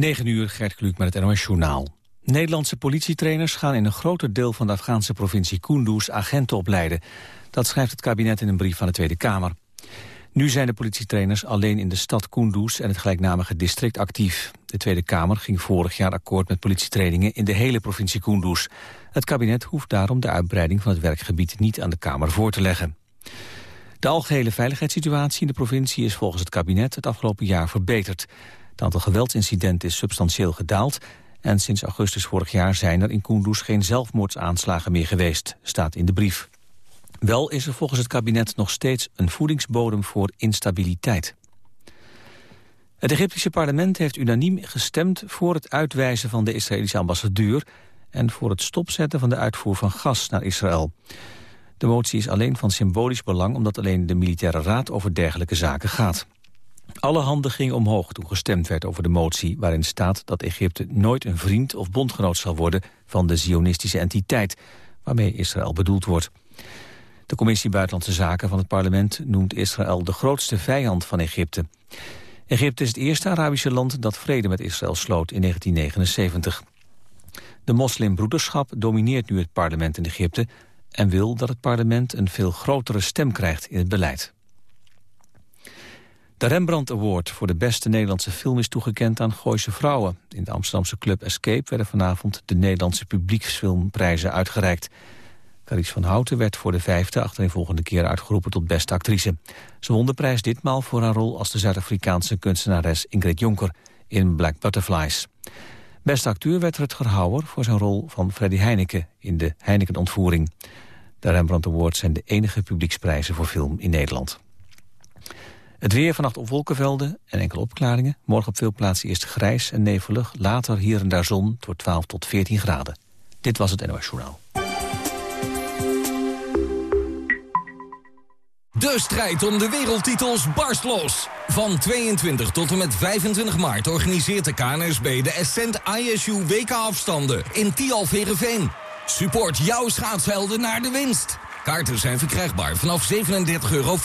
9 uur, Gert Kluk met het NOS Journaal. Nederlandse politietrainers gaan in een groter deel van de Afghaanse provincie Kunduz agenten opleiden. Dat schrijft het kabinet in een brief van de Tweede Kamer. Nu zijn de politietrainers alleen in de stad Kunduz en het gelijknamige district actief. De Tweede Kamer ging vorig jaar akkoord met politietrainingen in de hele provincie Kunduz. Het kabinet hoeft daarom de uitbreiding van het werkgebied niet aan de Kamer voor te leggen. De algehele veiligheidssituatie in de provincie is volgens het kabinet het afgelopen jaar verbeterd. Het aantal geweldsincidenten is substantieel gedaald... en sinds augustus vorig jaar zijn er in Kunduz geen zelfmoordsaanslagen meer geweest, staat in de brief. Wel is er volgens het kabinet nog steeds een voedingsbodem voor instabiliteit. Het Egyptische parlement heeft unaniem gestemd voor het uitwijzen van de Israëlische ambassadeur en voor het stopzetten van de uitvoer van gas naar Israël. De motie is alleen van symbolisch belang omdat alleen de militaire raad over dergelijke zaken gaat. Alle handen gingen omhoog toen gestemd werd over de motie... waarin staat dat Egypte nooit een vriend of bondgenoot zal worden... van de zionistische entiteit, waarmee Israël bedoeld wordt. De commissie Buitenlandse Zaken van het parlement noemt Israël de grootste vijand van Egypte. Egypte is het eerste Arabische land dat vrede met Israël sloot in 1979. De moslimbroederschap domineert nu het parlement in Egypte... en wil dat het parlement een veel grotere stem krijgt in het beleid. De Rembrandt Award voor de beste Nederlandse film is toegekend aan Gooise Vrouwen. In de Amsterdamse club Escape werden vanavond de Nederlandse publieksfilmprijzen uitgereikt. Carice van Houten werd voor de vijfde achtereenvolgende keer uitgeroepen tot beste actrice. Ze won de prijs ditmaal voor haar rol als de Zuid-Afrikaanse kunstenares Ingrid Jonker in Black Butterflies. Beste acteur werd Rutger Hauer voor zijn rol van Freddy Heineken in de Heineken-ontvoering. De Rembrandt Awards zijn de enige publieksprijzen voor film in Nederland. Het weer vannacht op wolkenvelden en enkele opklaringen. Morgen op veel plaatsen eerst grijs en nevelig. Later hier en daar zon tot 12 tot 14 graden. Dit was het NOS Journaal. De strijd om de wereldtitels barst los. Van 22 tot en met 25 maart organiseert de KNSB de Ascent ISU WK-afstanden in Tialf Support jouw schaatshelden naar de winst. Kaarten zijn verkrijgbaar vanaf 37,50 euro.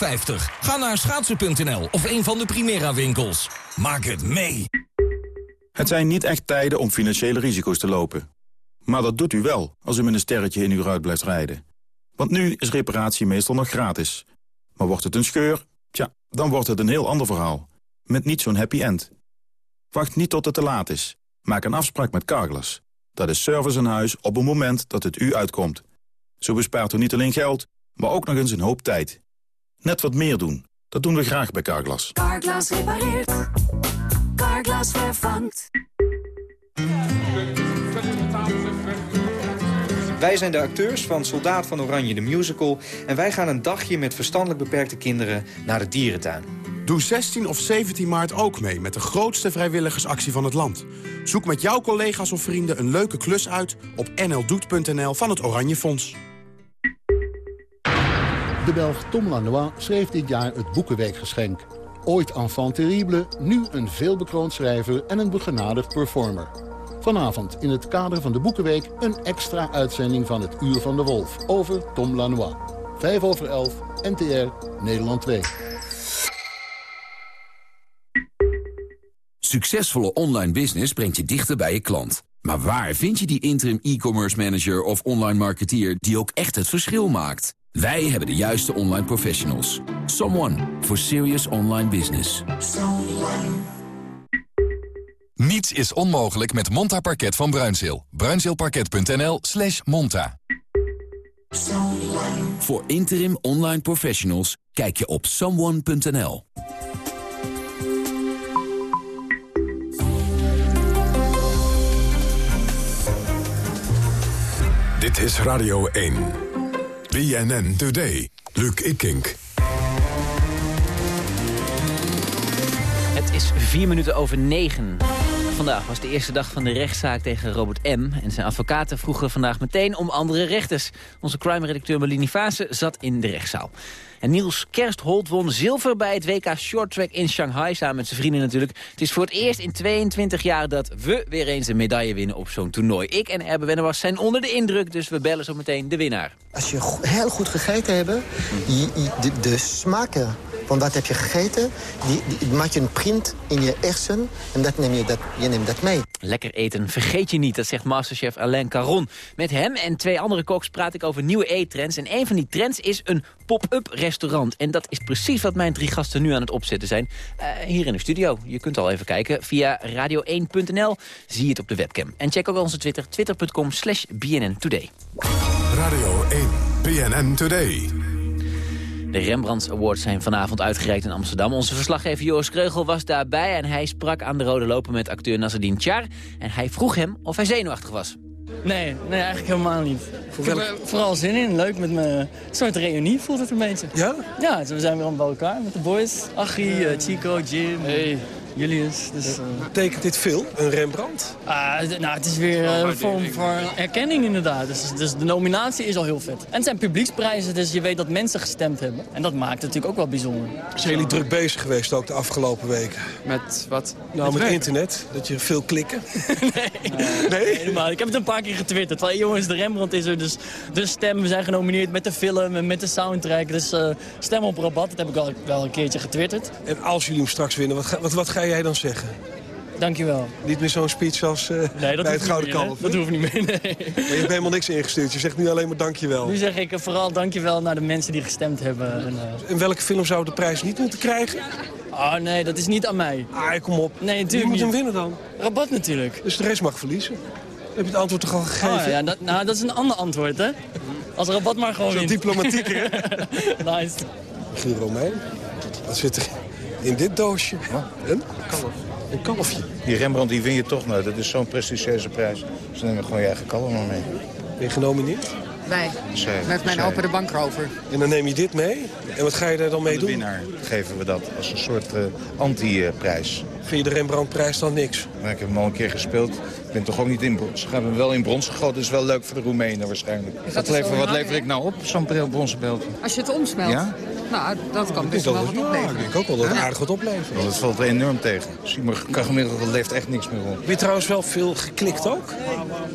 Ga naar schaatsen.nl of een van de Primera winkels. Maak het mee. Het zijn niet echt tijden om financiële risico's te lopen. Maar dat doet u wel als u met een sterretje in uw ruit blijft rijden. Want nu is reparatie meestal nog gratis. Maar wordt het een scheur? Tja, dan wordt het een heel ander verhaal. Met niet zo'n happy end. Wacht niet tot het te laat is. Maak een afspraak met Carglass. Dat is service aan huis op het moment dat het u uitkomt. Zo bespaart u niet alleen geld, maar ook nog eens een hoop tijd. Net wat meer doen. Dat doen we graag bij Carglass. Carglass repareert. Carglass vervangt. Wij zijn de acteurs van Soldaat van Oranje de Musical... en wij gaan een dagje met verstandelijk beperkte kinderen naar de dierentuin. Doe 16 of 17 maart ook mee met de grootste vrijwilligersactie van het land. Zoek met jouw collega's of vrienden een leuke klus uit op nldoet.nl van het Oranje Fonds. De Belg Tom Lanois schreef dit jaar het Boekenweekgeschenk. Ooit enfant terrible, nu een veelbekroond schrijver en een begenadigd performer. Vanavond in het kader van de Boekenweek een extra uitzending van het Uur van de Wolf over Tom Lanois. 5 over 11, NTR, Nederland 2. Succesvolle online business brengt je dichter bij je klant. Maar waar vind je die interim e-commerce manager of online marketeer die ook echt het verschil maakt? Wij hebben de juiste online professionals. Someone for serious online business. Niets is onmogelijk met Monta Parket van Bruinzeel. Bruinzeelparket.nl slash monta. Voor interim online professionals kijk je op someone.nl. Dit is Radio 1. BNN Today. Luc Ikink. Het is vier minuten over negen. Vandaag was de eerste dag van de rechtszaak tegen Robert M. En zijn advocaten vroegen vandaag meteen om andere rechters. Onze crime-redacteur Melini Vase zat in de rechtszaal. En Niels Kerstholt won zilver bij het WK Shorttrack in Shanghai... samen met zijn vrienden natuurlijk. Het is voor het eerst in 22 jaar dat we weer eens een medaille winnen op zo'n toernooi. Ik en Erbe Wennemars zijn onder de indruk, dus we bellen zo meteen de winnaar. Als je heel goed gegeten hebt, de, de smaken van wat heb je gegeten. Die, die maak je een print in je hersen en dat neem je, dat, je neemt dat mee. Lekker eten vergeet je niet, dat zegt masterchef Alain Caron. Met hem en twee andere koks praat ik over nieuwe eettrends. En een van die trends is een pop-up restaurant. En dat is precies wat mijn drie gasten nu aan het opzetten zijn. Uh, hier in de studio. Je kunt al even kijken. Via radio1.nl zie het op de webcam. En check ook onze Twitter, twitter.com slash BNN Today. Radio 1, BNN Today. De Rembrandt Awards zijn vanavond uitgereikt in Amsterdam. Onze verslaggever Joris Kreugel was daarbij en hij sprak aan de rode loper met acteur Nasreddin Char. En hij vroeg hem of hij zenuwachtig was. Nee, nee, eigenlijk helemaal niet. Ik heb er vooral zin in. Leuk met me. Een soort reunie voelt het een beetje. Ja? Ja, we zijn weer allemaal bij elkaar met de boys. Achie, uh, Chico, Jim. Hey. Julius. Dus, uh... Betekent dit veel, een Rembrandt? Uh, nou, het is weer een vorm van erkenning inderdaad. Dus, dus, de nominatie is al heel vet. En het zijn publieksprijzen, dus je weet dat mensen gestemd hebben. En dat maakt het natuurlijk ook wel bijzonder. Zijn jullie druk bezig geweest ook de afgelopen weken? Met wat? Nou, met, met internet. Dat je veel klikken. nee. nee. Helemaal. Ik heb het een paar keer getwitterd. Van, jongens, de Rembrandt is er, dus de stem. We zijn genomineerd met de film en met de soundtrack. Dus uh, stem op rabat. Dat heb ik al wel een keertje getwitterd. En als jullie hem straks winnen, wat, wat, wat ga je jij dan zeggen? Dankjewel. Niet meer zo'n speech als uh, nee, bij het Gouden Kalf. Dat hoeft niet meer, nee. Je hebt helemaal niks ingestuurd. Je zegt nu alleen maar dankjewel. Nu zeg ik vooral dankjewel naar de mensen die gestemd hebben. En, uh... en welke film zou de prijs niet moeten krijgen? Oh nee, dat is niet aan mij. Ah, kom op. Nee, natuurlijk Wie moet hem winnen dan? Rabat natuurlijk. Dus de rest mag verliezen. Heb je het antwoord toch al gegeven? Oh, ja, dat, nou, dat is een ander antwoord, hè? Als Rabat maar gewoon Zo wint. diplomatieker, hè? nice. Giel Romein, wat zit er in dit doosje? Een kalf. Een kalfje. Die Rembrandt die win je toch nooit. Dat is zo'n prestigieuze prijs. Dus dan neem je gewoon je eigen kalf maar mee. Ben je genomineerd? Wij. Met mijn opa de bankrover. En dan neem je dit mee. En wat ga je daar dan mee de doen? winnaar geven we dat als een soort uh, anti-prijs. Vind je de Rembrandtprijs dan niks? Maar ik heb hem al een keer gespeeld. Ik ben toch ook niet in brons. Ze gaan hem wel in brons gegoten. Dat is wel leuk voor de Roemenen waarschijnlijk. Wat lever, wat lever ik nou op, zo'n bronzen beeld? Als je het omsmelt? Ja? Nou, dat kan Ik best wel dat wat ja, ik opleveren. denk ook wel dat het aardig wat oplevert. Want het valt er enorm tegen. Simon gemiddeld leeft echt niks meer op. Heb je trouwens wel veel geklikt ook?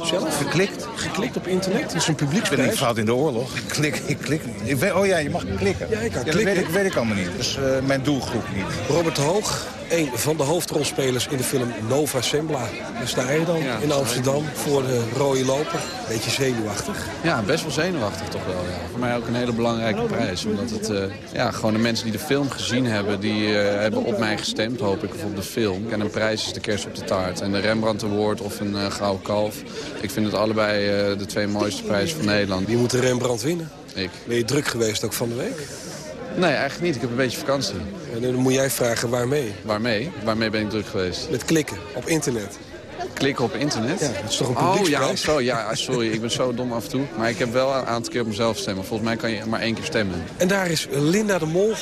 Zelf? Geklikt? Geklikt op internet? Dat is een Ik ben niet publieksprijs. fout in de oorlog. Ik klik, ik klik. Ik weet, oh ja, je mag klikken. Ja, ik kan dat klikken. weet ik, weet ik allemaal niet. Dat is eh, mijn doelgroep niet. Robert de Hoog, een van de hoofdrolspelers in de film Nova Sembla. Daar sta je dan in Amsterdam voor de rode loper. Beetje zenuwachtig. Ja, best wel zenuwachtig toch wel. Ja. Voor mij ook een hele belangrijke prijs. Omdat het, eh, ja, gewoon de mensen die de film gezien hebben... die eh, hebben op mij gestemd, hoop ik, of op de film. En een prijs is de kerst op de taart. En de Rembrandt Award of een eh, gouden kalf. Ik vind het allebei de twee mooiste prijzen van Nederland. Die moet de Rembrandt winnen. Ik. Ben je druk geweest ook van de week? Nee, eigenlijk niet. Ik heb een beetje vakantie. En dan moet jij vragen waarmee? Waarmee? Waarmee ben ik druk geweest? Met klikken op internet. Klikken op internet? Ja, dat is toch een Oh ja, publieksprijs? zo, ja, sorry. Ik ben zo dom af en toe. Maar ik heb wel een aantal keer op mezelf stemmen. Volgens mij kan je maar één keer stemmen. En daar is Linda de Mol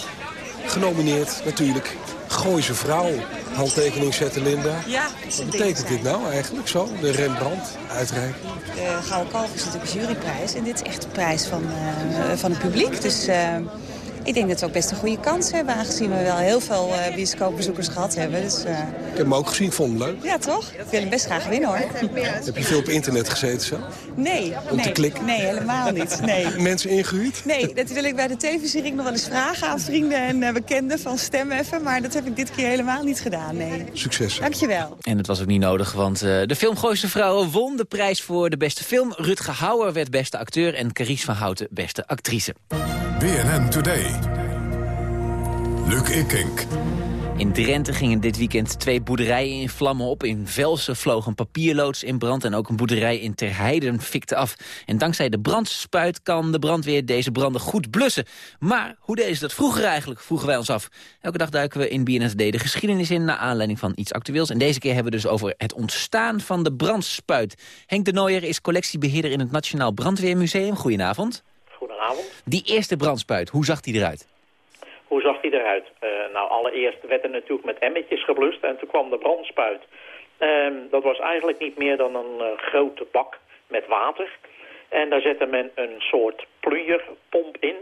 genomineerd natuurlijk. Gooi ze vrouw. Handtekening zetten, Linda. Ja, Wat betekent dit nou eigenlijk zo? De Rembrandt uitreiking. De Gouden Kalf is natuurlijk een juryprijs. En dit is echt de prijs van, eh, van het publiek. Dus eh, ik denk dat we ook best een goede kans hebben. Aangezien we wel heel veel eh bioscoopbezoekers gehad hebben. Dus, eh, Ik heb hem ook gezien, vond hem leuk. ja, toch? Ik wil hem best graag winnen, hoor. Heb je veel op internet gezeten zo? Nee, Om te nee, klikken? nee, helemaal niet. Nee. Mensen ingehuurd? Nee, dat wil ik bij de televisiering nog wel eens vragen aan vrienden en eh, bekenden van stem even. Maar dat heb ik dit keer helemaal niet gedaan, nee. Succes. Dankjewel. En het was ook niet nodig, want eh, de film Gooise Vrouwen won de prijs voor de beste film. Rutger Hauer werd beste acteur en Carice van Houten beste actrice. BNN Today. Luc Ikink. In Drenthe gingen dit weekend twee boerderijen in vlammen op. In Velsen vloog een papierloods in brand en ook een boerderij in Terheiden fikte af. En dankzij de brandspuit kan de brandweer deze branden goed blussen. Maar hoe deden ze dat vroeger eigenlijk, vroegen wij ons af. Elke dag duiken we in BNSD de geschiedenis in... naar aanleiding van iets actueels. En deze keer hebben we dus over het ontstaan van de brandspuit. Henk de Nooijer is collectiebeheerder in het Nationaal Brandweermuseum. Goedenavond. Goedenavond. Die eerste brandspuit, hoe zag die eruit? Hoe zag die eruit? Eh, nou, allereerst werd er natuurlijk met emmetjes geblust en toen kwam de brandspuit. Ehm, dat was eigenlijk niet meer dan een eh, grote bak met water. En daar zette men een soort pluyerpomp in.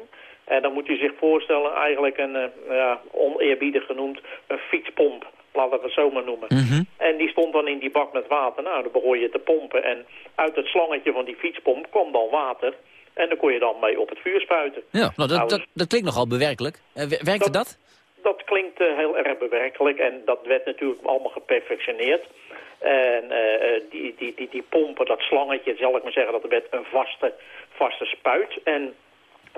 En dan moet u zich voorstellen, eigenlijk een, eh, ja, oneerbiedig genoemd, een fietspomp. Laten we het zo maar noemen. En die stond dan in die bak met water. Nou, dan begon je te pompen. En uit het slangetje van die fietspomp kwam dan water. En daar kon je dan mee op het vuur spuiten. Ja, nou, dat, Nou, dat, dat klinkt nogal bewerkelijk. Eh, wer- werkte dat? dat klinkt eh, heel erg bewerkelijk en dat werd natuurlijk allemaal geperfectioneerd. En eh, die, die, die, die pompen, dat slangetje, zal ik maar zeggen, dat werd een vaste, vaste spuit. En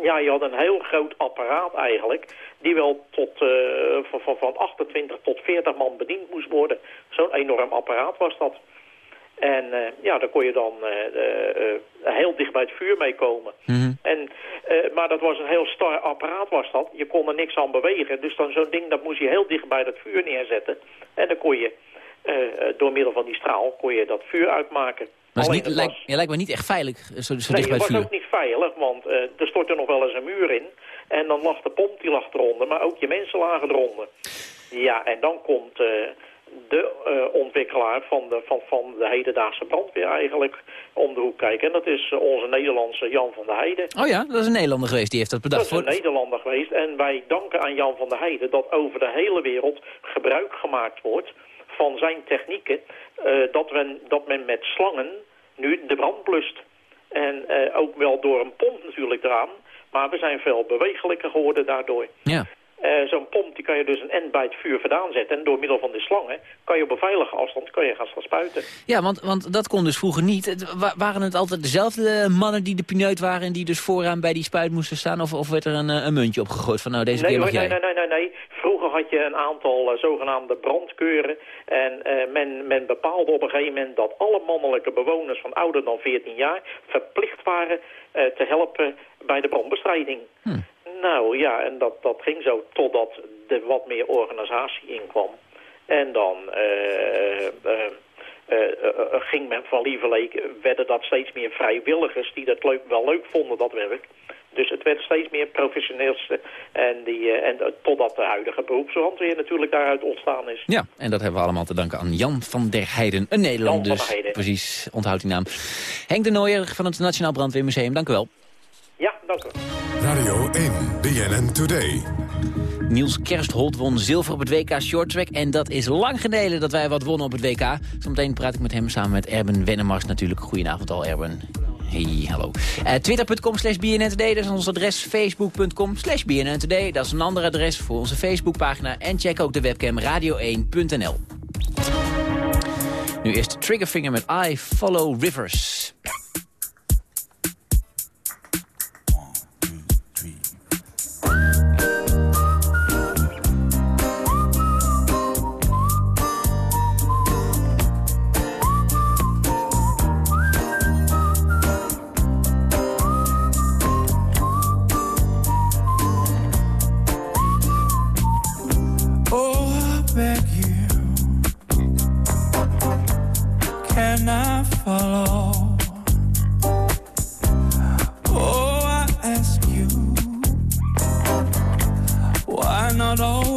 ja, je had een heel groot apparaat eigenlijk, die wel tot, van, van, van 28 tot 40 man bediend moest worden. Zo'n enorm apparaat was dat. En eh, ja, daar kon je dan eh, eh, heel dicht bij het vuur mee komen. En, eh, maar dat was een heel star apparaat was dat. Je kon er niks aan bewegen. Dus dan zo'n ding, dat moest je heel dicht bij dat vuur neerzetten. En dan kon je, door middel van die straal, kon je dat vuur uitmaken. Maar het niet, lijkt, was- ja, lijkt me niet echt veilig, zo, zo nee, dicht bij het het was vuur. ook niet veilig, want er stortte nog wel eens een muur in. En dan lag de pomp die lag eronder, maar ook je mensen lagen eronder. Ja, en dan komt de eh, ontwikkelaar van de, van, van de hedendaagse brandweer eigenlijk om de hoek kijken. En dat is eh, onze Nederlandse Jan van der Heijden. Oh ja, dat is een Nederlander geweest, die heeft dat Dat bedacht. is een Nederlander geweest en wij danken aan Jan van der Heijden dat over de hele wereld gebruik gemaakt wordt van zijn technieken. eh, dat, men, dat men met slangen nu de brand blust. En ook wel door een pomp natuurlijk eraan. Maar we zijn veel bewegelijker geworden daardoor. Ja. Eh, Zo'n pomp die kan je dus een end bij het vuur vandaan zetten. En door middel van de slangen kan je op een veilige afstand kan je gaan spuiten. Ja, want, want dat kon dus vroeger niet. Het wa- waren het altijd dezelfde mannen die de pineut waren... en die dus vooraan bij die spuit moesten staan? Of, of werd er een, eh, een muntje opgegooid van nou, deze nee, keer mag jij? nee, nee, nee, nee, nee. Vroeger had je een aantal eh, zogenaamde brandkeuren. En men, men bepaalde op een gegeven moment dat alle mannelijke bewoners van ouder dan 14 jaar verplicht waren te helpen bij de brandbestrijding. Nou ja, en dat, dat ging zo totdat er wat meer organisatie inkwam. En dan eh, eh, eh, ging men van Lieverleek, werden dat steeds meer vrijwilligers die dat leuk, wel leuk vonden, dat werk. Dus het werd steeds meer professioneels en, die, en totdat de huidige beroepsbrandweer natuurlijk daaruit ontstaan is. Ja, en dat hebben we allemaal te danken aan Jan van der Heijden. Een Nederlander dus. Precies, onthoud die naam. Henk de Nooijer van het Nationaal Brandweermuseum, dank u wel. Ja, dank u. Radio 1, BNN Today. Niels Kerstholt won zilver op het WK Shorttrack. En dat is lang geleden dat wij wat wonnen op het WK. Zometeen praat ik met hem samen met Erben Wennemars natuurlijk. Goedenavond al, Erben. Hey, hallo. Eh, Twitter.com slash BNN Today, dat is ons adres. Facebook.com slash BNN Today, dat is een ander adres voor onze Facebookpagina. En check ook de webcam radio1.nl. Nu eerst Triggerfinger met I Follow Rivers. Why not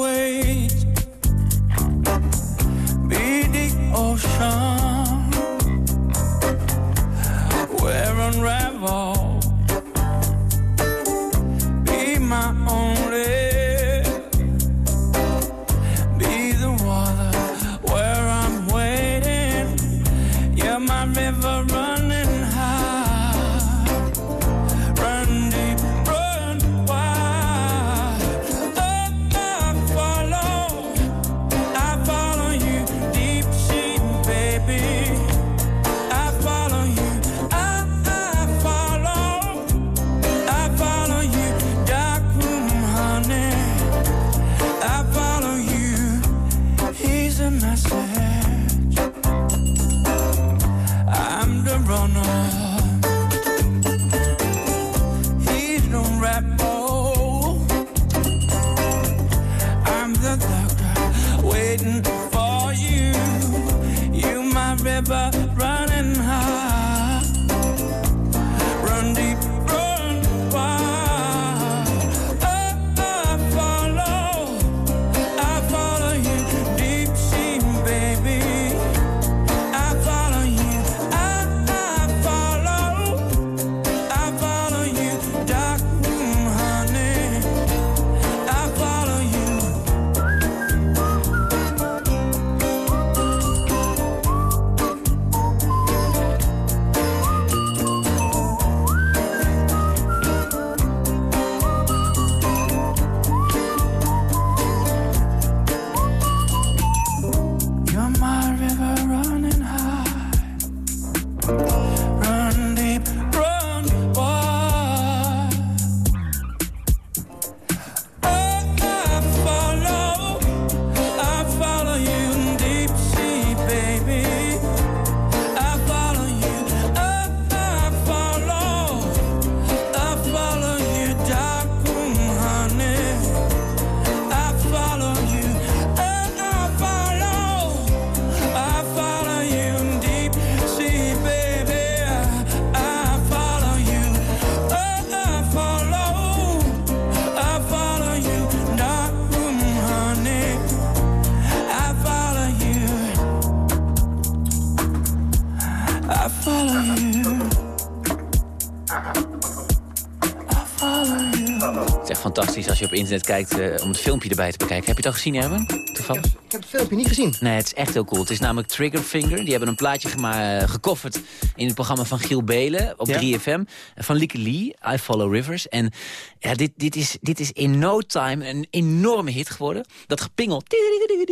internet kijkt eh, om het filmpje erbij te bekijken. Heb je het al gezien, Erwin? Toevallig? Ik heb het filmpje niet gezien. Nee, het is echt heel cool. Het is namelijk Triggerfinger. Die hebben een plaatje gema- eh, gekofferd in het programma van Giel Belen op Ja. 3FM. Van Lieke Lee, I Follow Rivers. En ja, dit, dit, is, dit is in no time een enorme hit geworden. Dat gepingel,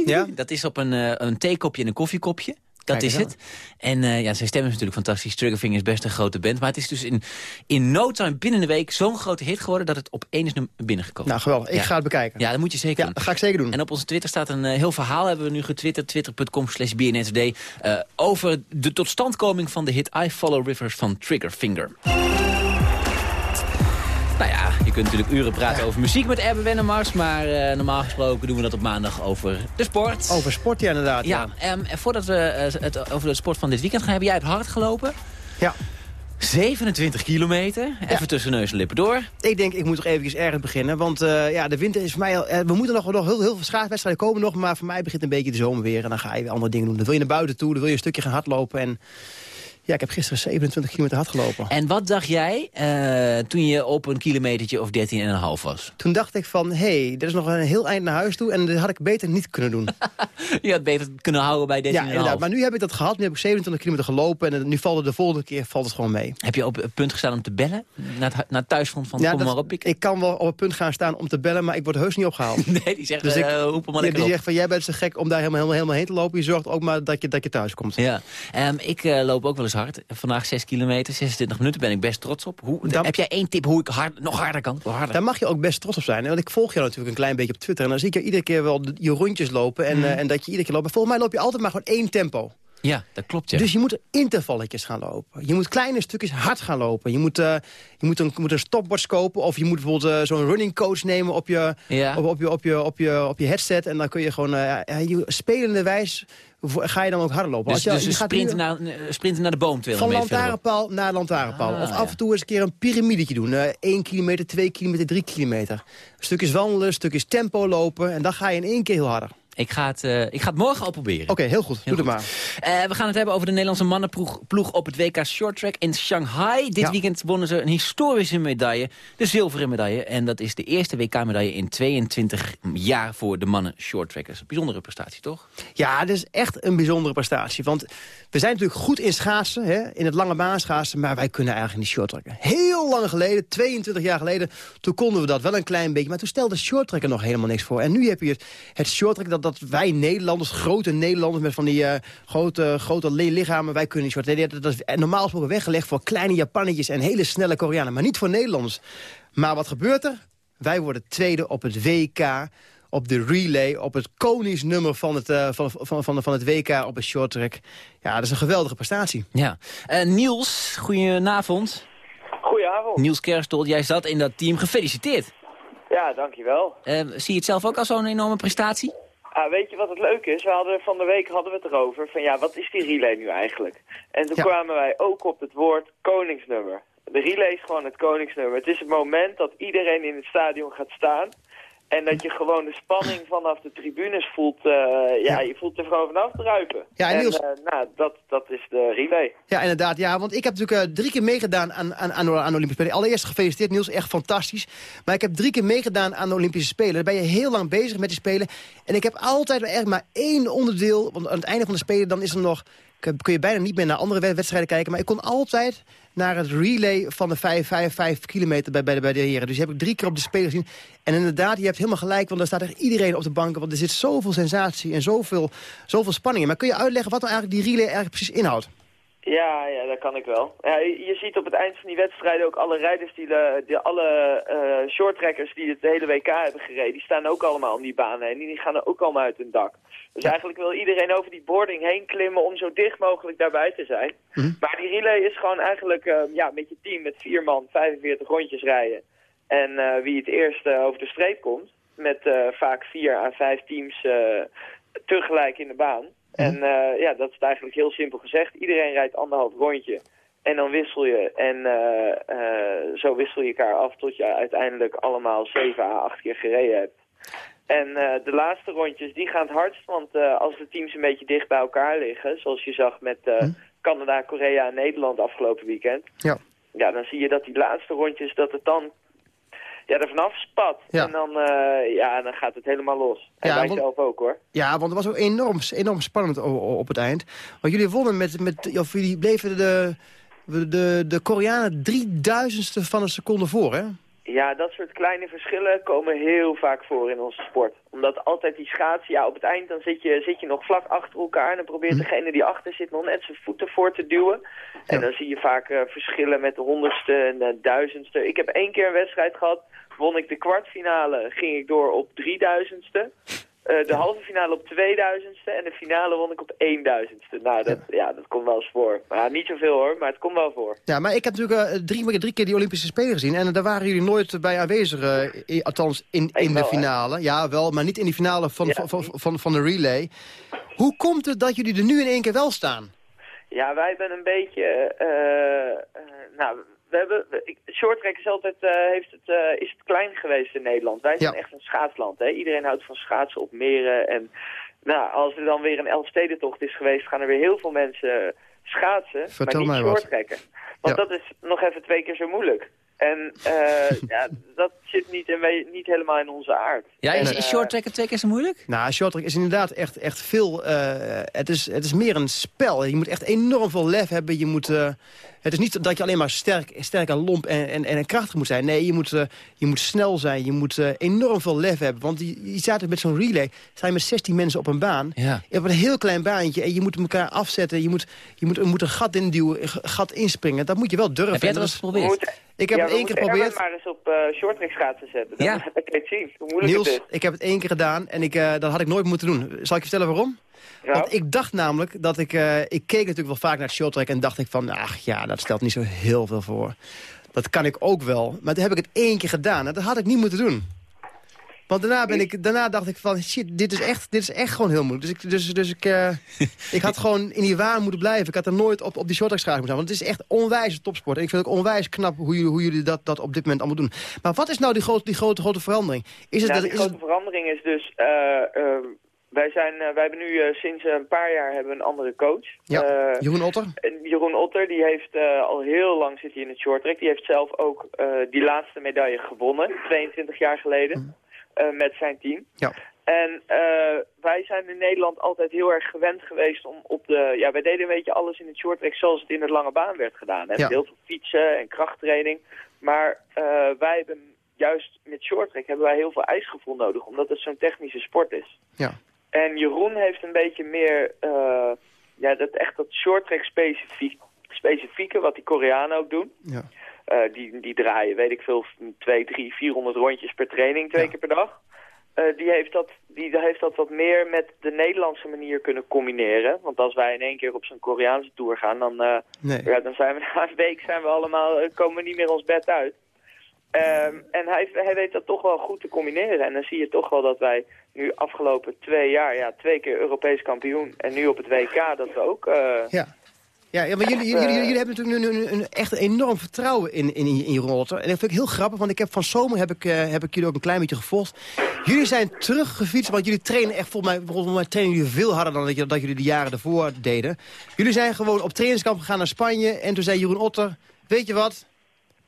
Ja. dat is op een, eh, een theekopje en een koffiekopje. Dat is het. En eh, ja, zijn stem is natuurlijk fantastisch. Triggerfinger is best een grote band. Maar het is dus in, in no time, binnen een week, zo'n grote hit geworden... dat het op één is binnengekomen. Nou, geweldig. Ik Ja. ga het bekijken. Ja, dat moet je zeker Ja, dat ga ik zeker doen. En op onze Twitter staat een eh, heel verhaal, hebben we nu getwitterd, twitter.com slash bnsd, eh, over de totstandkoming van de hit I Follow Rivers van Triggerfinger. Nou ja, je kunt natuurlijk uren praten over muziek met Erben Wennemars, maar eh, normaal gesproken doen we dat op maandag over de sport. Over sport, ja, inderdaad. Ja, ehm, en voordat we eh, het over de sport van dit weekend gaan hebben, jij hebt hard gelopen. Ja. 27 kilometer, even tussen neus en lippen door. Ik denk, ik moet toch eventjes ergens beginnen. Want eh, ja, de winter is voor mij... al- we moeten nog, nog heel, heel veel schaatswedstrijden komen nog. Maar voor mij begint een beetje de zomer weer. En dan ga je weer andere dingen doen. Dan wil je naar buiten toe. Dan wil je een stukje gaan hardlopen. En ja, ik heb gisteren 27 kilometer hard gelopen. En wat dacht jij eh, toen je op een kilometertje of 13,5 was? Toen dacht ik van, hé, hey, er is nog een heel eind naar huis toe. En dat had ik beter niet kunnen doen. Je had beter kunnen houden bij 13,5. ja, inderdaad. Maar nu heb ik dat gehad. Nu heb ik 27 kilometer gelopen. En nu valt het de volgende keer valt het gewoon mee. Heb je op het punt gestaan om te bellen? Naar het, naar het thuisfront van Ja, kom dat- maar op. Ik... Ik kan wel op het punt gaan staan om te bellen, maar ik word heus niet opgehaald. Nee, die zegt, Dus ik- roep hem maar Ja, die op. zegt van, jij bent zo gek om daar helemaal, helemaal, helemaal heen te lopen. Je zorgt ook maar dat je, dat je thuis komt. Ja, Ehm, ik eh, loop ook wel eens hard. Vandaag 6 kilometer, 26 minuten, ben ik best trots op. Hoe, Dan- Heb jij één tip hoe ik hard, nog harder kan? Harder. Daar mag je ook best trots op zijn. Want ik volg je natuurlijk een klein beetje op Twitter. En dan zie ik je iedere keer wel je rondjes lopen. En, Mhm. eh, en dat je iedere keer loopt. Maar volgens mij loop je altijd maar gewoon één tempo. Ja, dat klopt, ja. Dus je moet intervalletjes gaan lopen. Je moet kleine stukjes hard gaan lopen. Je moet, eh, je moet, een, moet een stopwatch kopen. Of je moet bijvoorbeeld eh, zo'n running coach nemen op je, Ja. op, op, je, op, je, op, je, op je headset. En dan kun je gewoon je, spelende wijs ga je dan ook harder lopen. dus Als je, dus je nu- sprinten, naar, sprinten naar de boom 200 van lantaarnpaal naar lantaarnpaal. Ah, of af en toe eens een keer een piramidetje doen. Eh 1 kilometer, 2 kilometer, 3 kilometer. Stukjes wandelen, stukjes tempo lopen. En dan ga je in één keer heel harder. Ik ga, het, eh, ik ga het morgen al proberen. Oké, heel goed. Doe het maar. Eh, we gaan het hebben over de Nederlandse mannenploeg ploeg op het WK Shorttrack in Shanghai. Dit Ja. weekend wonnen ze een historische medaille, de zilveren medaille. En dat is de eerste WK-medaille in 22 jaar voor de mannen shorttrackers. Bijzondere prestatie, toch? Ja, dat is echt een bijzondere prestatie. Want we zijn natuurlijk goed in schaatsen, hè, in het lange baan schaatsen... maar wij kunnen eigenlijk niet shorttracken. Heel lang geleden, 22 jaar geleden, toen konden we dat wel een klein beetje... maar toen stelde shorttracken nog helemaal niks voor. En nu heb je het, het shorttracken dat, dat wij Nederlanders, grote Nederlanders... met van die eh, grote, grote li- lichamen, wij kunnen shorttracken. Dat is normaal gesproken weggelegd voor kleine Japannetjes... en hele snelle Koreanen, maar niet voor Nederlanders. Maar wat gebeurt er? Wij worden tweede op het WK op de relay, op het koningsnummer van het, eh, van, van, van, van het WK op een shorttrack. Ja, dat is een geweldige prestatie. Ja. Eh, Niels, goedenavond. Goedenavond. Niels Kerstol, jij zat in dat team. Gefeliciteerd. Ja, dankjewel. Eh, zie je het zelf ook als zo'n enorme prestatie? Ah, weet je wat het leuke is? We hadden van de week hadden we het erover van ja, wat is die relay nu eigenlijk? En toen Ja. kwamen wij ook op het woord koningsnummer. De relay is gewoon het koningsnummer. Het is het moment dat iedereen in het stadion gaat staan. En dat je gewoon de spanning vanaf de tribunes voelt. eh, ja, je voelt er gewoon vanaf druipen. Ja, en en Niels- eh, nou, dat, dat is de relay. Ja, inderdaad. Ja, want ik heb natuurlijk eh, drie keer meegedaan aan, aan, aan, de- aan de Olympische Spelen. Allereerst gefeliciteerd Niels, echt fantastisch. Maar ik heb drie keer meegedaan aan de Olympische Spelen. Daar ben je heel lang bezig met die Spelen. En ik heb altijd maar echt maar één onderdeel. Want aan het einde van de Spelen dan is er nog... kun je bijna niet meer naar andere wed- wedstrijden kijken. Maar ik kon altijd naar het relay van de 5, 5, 5 kilometer bij, bij, de, heren. Dus die heb ik drie keer op de Spelen gezien. En inderdaad, je hebt helemaal gelijk, want daar staat echt iedereen op de banken. Want er zit zoveel sensatie en zoveel, zoveel spanning in. Maar kun je uitleggen wat nou eigenlijk die relay precies inhoudt? Ja, ja, dat kan ik wel. Ja, je ziet op het eind van die wedstrijden ook alle rijders, die, de, die alle shorttrackers die het hele WK hebben gereden, die staan ook allemaal aan die banen en die gaan er ook allemaal uit hun dak. Dus eigenlijk wil iedereen over die boarding heen klimmen om zo dicht mogelijk daarbij te zijn. Maar die relay is gewoon eigenlijk eh, ja, met je team met vier man 45 rondjes rijden. En eh, wie het eerst over de streep komt, met vaak vier à vijf teams tegelijk in de baan. En eh, ja, dat is het eigenlijk heel simpel gezegd. Iedereen rijdt anderhalf rondje. En dan wissel je. En eh, eh, zo wissel je elkaar af tot je uiteindelijk allemaal 7 à 8 keer gereden hebt. En de laatste rondjes, die gaan het hardst. Want als de teams een beetje dicht bij elkaar liggen, zoals je zag met, eh, Canada, Korea en Nederland afgelopen weekend. Ja. Ja, dan zie je dat die laatste rondjes, dat het dan ja, er vanaf spat. Ja. En dan, eh, ja, dan gaat het helemaal los. En Ja, wij want- zelf ook hoor. Ja, want het was ook enorm, enorm spannend op het eind. Want jullie wonnen met, met of jullie bleven de, de, de Koreanen drieduizendste van een seconde voor, hè? Ja, dat soort kleine verschillen komen heel vaak voor in onze sport. Omdat altijd die schaatsen, ja, op het eind dan zit je, zit je nog vlak achter elkaar... en dan probeert degene die achter zit nog net zijn voeten voor te duwen. En dan zie je vaak eh, verschillen met de honderdste en de duizendste. Ik heb één keer een wedstrijd gehad, won ik de kwartfinale, ging ik door op drieduizendste... Eh, de halve finale op 2000ste en de finale won ik op 1000ste. Nou, dat, ja. dat komt wel eens voor. Maar ja, niet zoveel hoor, maar het komt wel voor. Ja, maar ik heb natuurlijk eh, drie, drie keer die Olympische Spelen gezien... en daar waren jullie nooit bij aanwezig, eh, althans in, in de hè? finale. Ja, wel, maar niet in die finale van, van, van, van, van de relay. Hoe komt het dat jullie er nu in één keer wel staan? Ja, wij hebben een beetje... nou, we hebben... Ik, shorttrack is altijd... eh, heeft het, eh, is het klein geweest in Nederland. Wij zijn Ja. echt een schaatsland. Hè? Iedereen houdt van schaatsen op meren. En nou, als er dan weer een Elfstedentocht is geweest... gaan er weer heel veel mensen schaatsen. Vertel maar niet mij wat. shorttracken. Want Ja. dat is nog even twee keer zo moeilijk. En eh, ja, dat zit niet, in, niet helemaal in onze aard. Ja, is, is eh, short tracken twee keer zo moeilijk? Nou, shorttrack is inderdaad echt, echt veel... eh, het, is, het is meer een spel. Je moet echt enorm veel lef hebben. Je moet, eh, het is niet dat je alleen maar sterk, sterk en lomp en, en, en krachtig moet zijn. Nee, je moet, eh, je moet snel zijn. Je moet eh, enorm veel lef hebben. Want je, je staat er met zo'n relay... sta je met 16 mensen op een baan. Ja. Je hebt een heel klein baantje en je moet elkaar afzetten. Je moet, je moet, je moet een gat induwen, een gat inspringen. Dat moet je wel durven. Heb jij dat eens geprobeerd? Ik heb ja, het één keer geprobeerd. maar eens op eh shorttrack schaatsen zetten. Dan, Ja. dan kan je het zien hoe moeilijk Niels, het is. ik heb het één keer gedaan en ik, eh, dat had ik nooit moeten doen. Zal ik je vertellen waarom? Ja. Want ik dacht namelijk dat ik... eh, ik keek natuurlijk wel vaak naar het shorttrack en dacht ik van... ach ja, dat stelt niet zo heel veel voor. Dat kan ik ook wel. Maar toen heb ik het één keer gedaan en dat had ik niet moeten doen. Want daarna, ben ik, daarna dacht ik van, shit, dit is echt, dit is echt gewoon heel moeilijk. Dus ik, dus, dus ik, eh, ik had gewoon in die waan moeten blijven. Ik had er nooit op, op die shorttrack moeten staan. Want het is echt onwijs topsport. En ik vind het ook onwijs knap hoe jullie, hoe jullie dat, dat op dit moment allemaal doen. Maar wat is nou die grote, die grote, grote verandering? Is het, Ja, dat, die is grote het, verandering is dus... eh, eh, wij, zijn, eh, wij hebben nu eh, sinds een paar jaar hebben een andere coach. ja, Eh, Jeroen Otter? en Jeroen Otter, die heeft al heel lang zit hij in het shorttrack. Die heeft zelf ook die laatste medaille gewonnen, 22 jaar geleden, eh, met zijn team. Ja. En wij zijn in Nederland altijd heel erg gewend geweest om op de... Ja, wij deden een beetje alles in het shorttrack zoals het in de lange baan werd gedaan. Hè? Ja. Heel veel fietsen en krachttraining. Maar wij hebben juist met shorttrack hebben wij heel veel ijsgevoel nodig, omdat het zo'n technische sport is. Ja. En Jeroen heeft een beetje meer, eh, ja, dat echt dat shorttrack specifiek, specifieke, wat die Koreanen ook doen. Ja. Eh, die, die draaien, weet ik veel, 2, 3, 400 rondjes per training, twee keer per dag. Eh, die, heeft dat, die heeft dat wat meer met de Nederlandse manier kunnen combineren. Want als wij in één keer op zo'n Koreaanse tour gaan, dan, Nee. ja, dan zijn we na een week zijn we allemaal, komen we niet meer ons bed uit. Ehm, en hij, hij weet dat toch wel goed te combineren. En dan zie je toch wel dat wij nu afgelopen twee jaar, ja, twee keer Europees kampioen. En nu op het WK dat we ook... eh, Ja. Ja, ja maar jullie, jullie, jullie, jullie hebben natuurlijk nu, nu- nu een, echt enorm vertrouwen in, in, in Jeroen Otter. En dat vind ik heel grappig, want ik heb van zomer heb ik, eh, heb ik jullie ook een klein beetje gevolgd. Jullie zijn teruggefietst, want jullie trainen echt, volgens mij, volgens mij trainen jullie veel harder dan dat, je- dat jullie de jaren ervoor deden. Jullie zijn gewoon op trainingskamp gegaan naar Spanje en toen zei Jeroen Otter, weet je wat,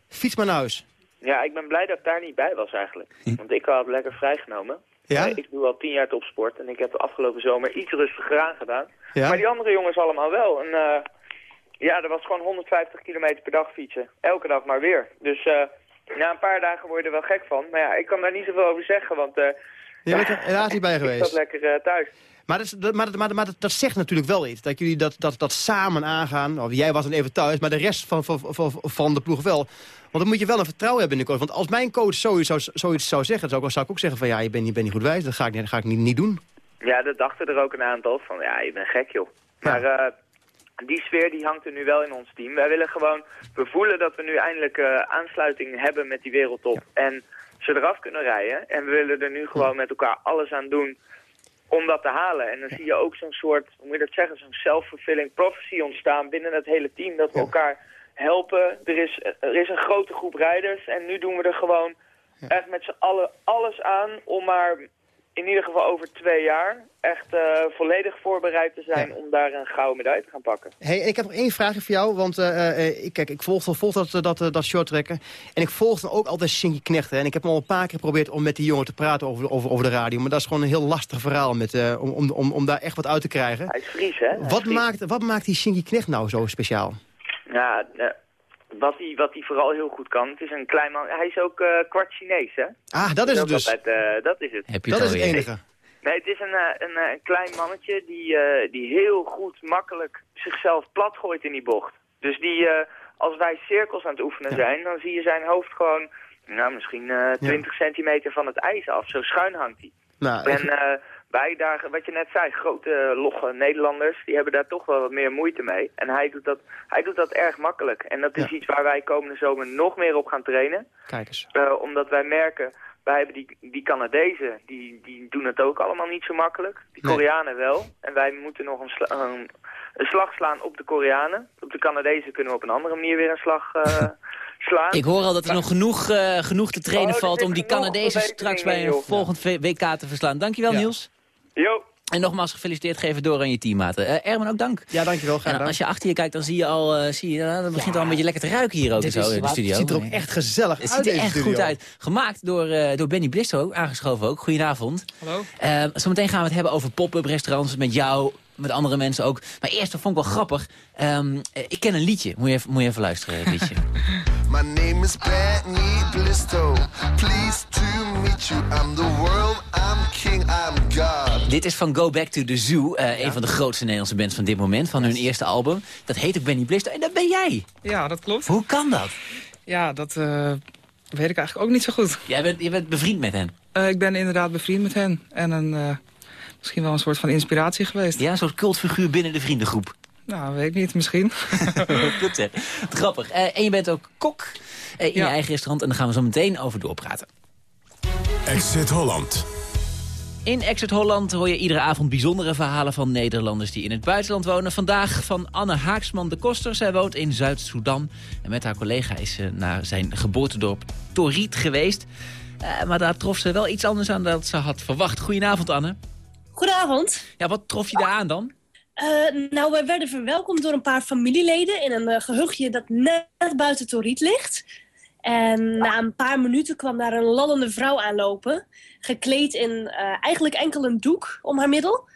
fiets maar naar huis. Ja, ik ben blij dat ik daar niet bij was eigenlijk. Want ik had lekker vrijgenomen. Ja? Eh, ik doe al tien jaar topsport en ik heb de afgelopen zomer iets rustiger aangedaan. Ja? Maar die andere jongens allemaal wel. En eh, ja, er was gewoon 150 kilometer per dag fietsen. Elke dag maar weer. Dus eh, na een paar dagen word je er wel gek van. Maar ja, ik kan daar niet zoveel over zeggen, want Je bent er helaas niet bij ik zat geweest. lekker thuis. Maar, dat, is- maar, maar, maar dat, dat zegt natuurlijk wel iets. Dat jullie dat, dat, dat samen aangaan. Of jij was dan even thuis, maar de rest van, van, van, van de ploeg wel. Want dan moet je wel een vertrouwen hebben in de coach. Want als mijn coach zoiets zou, zoiets zou zeggen, zou ik, zou ik ook zeggen van ja, je bent, je bent niet goed wijs. Dat ga ik, dat ga ik niet, niet doen. Ja, dat dachten er ook een aantal van. Ja, je bent gek joh. Maar eh, die sfeer die hangt er nu wel in ons team. Wij willen gewoon, we voelen dat we nu eindelijk eh, aansluiting hebben met die wereldtop. En ze eraf kunnen rijden. En we willen er nu gewoon met elkaar alles aan doen om dat te halen. En dan zie je ook zo'n soort, hoe moet je dat zeggen, zo'n self-fulfilling prophecy ontstaan binnen het hele team. Dat we elkaar helpen. Er is, er is een grote groep rijders en nu doen we er gewoon echt met z'n allen alles aan om maar in ieder geval over twee jaar echt eh, volledig voorbereid te zijn om daar een gouden medaille te gaan pakken. Hey, ik heb nog één vraagje voor jou, want eh, eh, ik, kijk, ik volg, volg dat, dat, dat, shorttrekken. En ik volg dan ook altijd Shinky Knecht. Hè, en ik heb al een paar keer geprobeerd om met die jongen te praten over, over, over de radio. Maar dat is gewoon een heel lastig verhaal met, om, om, om, om daar echt wat uit te krijgen. Hij is Fries, hè? Hij Wat maakt, wat maakt die Shinky Knecht nou zo speciaal? Ja, wat hij wat hij vooral heel goed kan, het is een klein man. Hij is ook eh, kwart Chinees, hè? Ah, dat is het dus. Altijd, eh, dat is het. Heb je Dat het is het enige. Nee, het is een, eh, een, eh, een klein mannetje die, eh, die heel goed, makkelijk zichzelf plat gooit in die bocht. Dus die, eh, als wij cirkels aan het oefenen zijn, dan zie je zijn hoofd gewoon, nou misschien eh 20 centimeter van het ijs af. Zo schuin hangt hij. Nou, En eh, wij daar, wat je net zei, grote logge Nederlanders, die hebben daar toch wel wat meer moeite mee. En hij doet dat, hij doet dat erg makkelijk. En dat is iets waar wij komende zomer nog meer op gaan trainen. Kijk eens. Eh, omdat wij merken, wij hebben die, die Canadezen, die, die doen het ook allemaal niet zo makkelijk. Die Nee. Koreanen wel. En wij moeten nog een, sla- een, een slag slaan op de Koreanen. Op de Canadezen kunnen we op een andere manier weer een slag eh, slaan. Ik hoor al dat er nog genoeg, eh, genoeg te trainen Oh, valt om die Canadezen straks bij een volgend WK te verslaan. Dankjewel Niels. Jo. En nogmaals gefeliciteerd, geef het door aan je teammaten. Eh Ermen, ook dank. Ja, dankjewel. Graag gedaan. als je achter je kijkt, dan zie je al, eh, zie je, nou, dan begint al een beetje lekker te ruiken hier ook zo in de studio. Het ziet er ook echt gezellig Het uit, ziet er echt studio. goed uit. Gemaakt door, eh, door Benny Blisto, aangeschoven ook. Goedenavond. Hallo. Zometeen gaan we het hebben over pop-up restaurants met jou, met andere mensen ook. Maar eerst, dat vond ik wel grappig. Ehm, eh, ik ken een liedje. Moet je even, moet je even luisteren, het liedje. My name is Benny Blisto. Pleased to meet you. I'm the world, I'm king, I'm God. Dit is van Go Back to the Zoo. eh, Een van de grootste Nederlandse bands van dit moment. Van hun eerste album. Dat heet ook Benny Blisto. En dat ben jij. Ja, dat klopt. Hoe kan dat? Ja, dat eh, weet ik eigenlijk ook niet zo goed. Jij bent, je bent bevriend met hen. Eh, ik ben inderdaad bevriend met hen. En een, eh, misschien wel een soort van inspiratie geweest. Ja, een soort cultfiguur binnen de vriendengroep. Nou, weet ik niet, misschien. Goed zeg. Grappig. Eh, en je bent ook kok eh, in je eigen restaurant. En daar gaan we zo meteen over doorpraten. Exit Holland. In Exit Holland hoor je iedere avond bijzondere verhalen van Nederlanders die in het buitenland wonen. Vandaag van Anne Haaksman de Koster. Zij woont in Zuid-Soedan. En met haar collega is ze naar zijn geboortedorp Toriet geweest. Eh, maar daar trof ze wel iets anders aan dan ze had verwacht. Goedenavond Anne. Goedenavond. Ja, wat trof je daar aan dan? Eh, nou, wij werden verwelkomd door een paar familieleden in een eh, gehuchtje dat net buiten Toriet ligt. En na een paar minuten kwam daar een lallende vrouw aanlopen, gekleed in eh, eigenlijk enkel een doek om haar middel.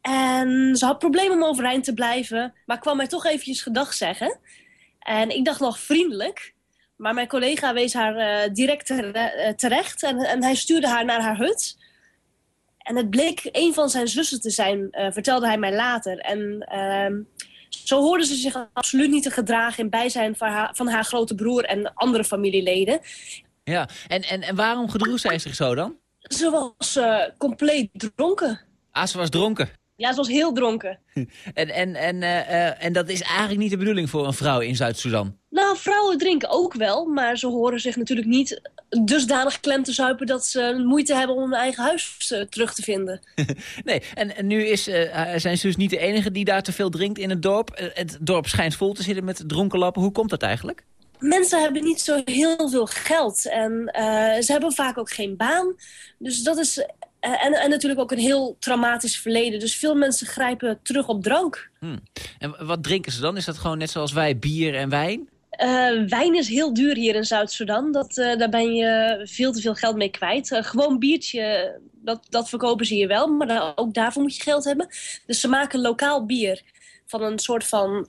En ze had problemen om overeind te blijven, maar kwam mij toch eventjes gedag zeggen. En ik dacht nog vriendelijk, maar mijn collega wees haar direct tere- terecht en, en hij stuurde haar naar haar hut. En het bleek een van zijn zussen te zijn, eh, vertelde hij mij later. En ehm, zo hoorde ze zich absoluut niet te gedragen in bijzijn van haar, van haar grote broer en andere familieleden. Ja, en, en, en waarom gedroeg zij zich zo dan? Ze was eh, compleet dronken. Ah, ze was dronken. Ja, ze was heel dronken. En, en, en, eh, en dat is eigenlijk niet de bedoeling voor een vrouw in Zuid-Soedan. Nou, vrouwen drinken ook wel, maar ze horen zich natuurlijk niet dusdanig klem te zuipen dat ze moeite hebben om hun eigen huis eh, terug te vinden. Nee, en, en nu is eh, zijn zus niet de enige die daar te veel drinkt in het dorp. Eh, het dorp schijnt vol te zitten met dronken lappen. Hoe komt dat eigenlijk? Mensen hebben niet zo heel veel geld en ze hebben vaak ook geen baan. Dus dat is. en, en natuurlijk ook een heel traumatisch verleden. Dus veel mensen grijpen terug op drank. Hm. En wat drinken ze dan? Is dat gewoon net zoals wij bier en wijn? Eh, wijn is heel duur hier in Zuid-Soedan. Dat, eh, daar ben je veel te veel geld mee kwijt. Eh, gewoon biertje, dat, dat verkopen ze hier wel. Maar ook daarvoor moet je geld hebben. Dus ze maken lokaal bier van een soort van...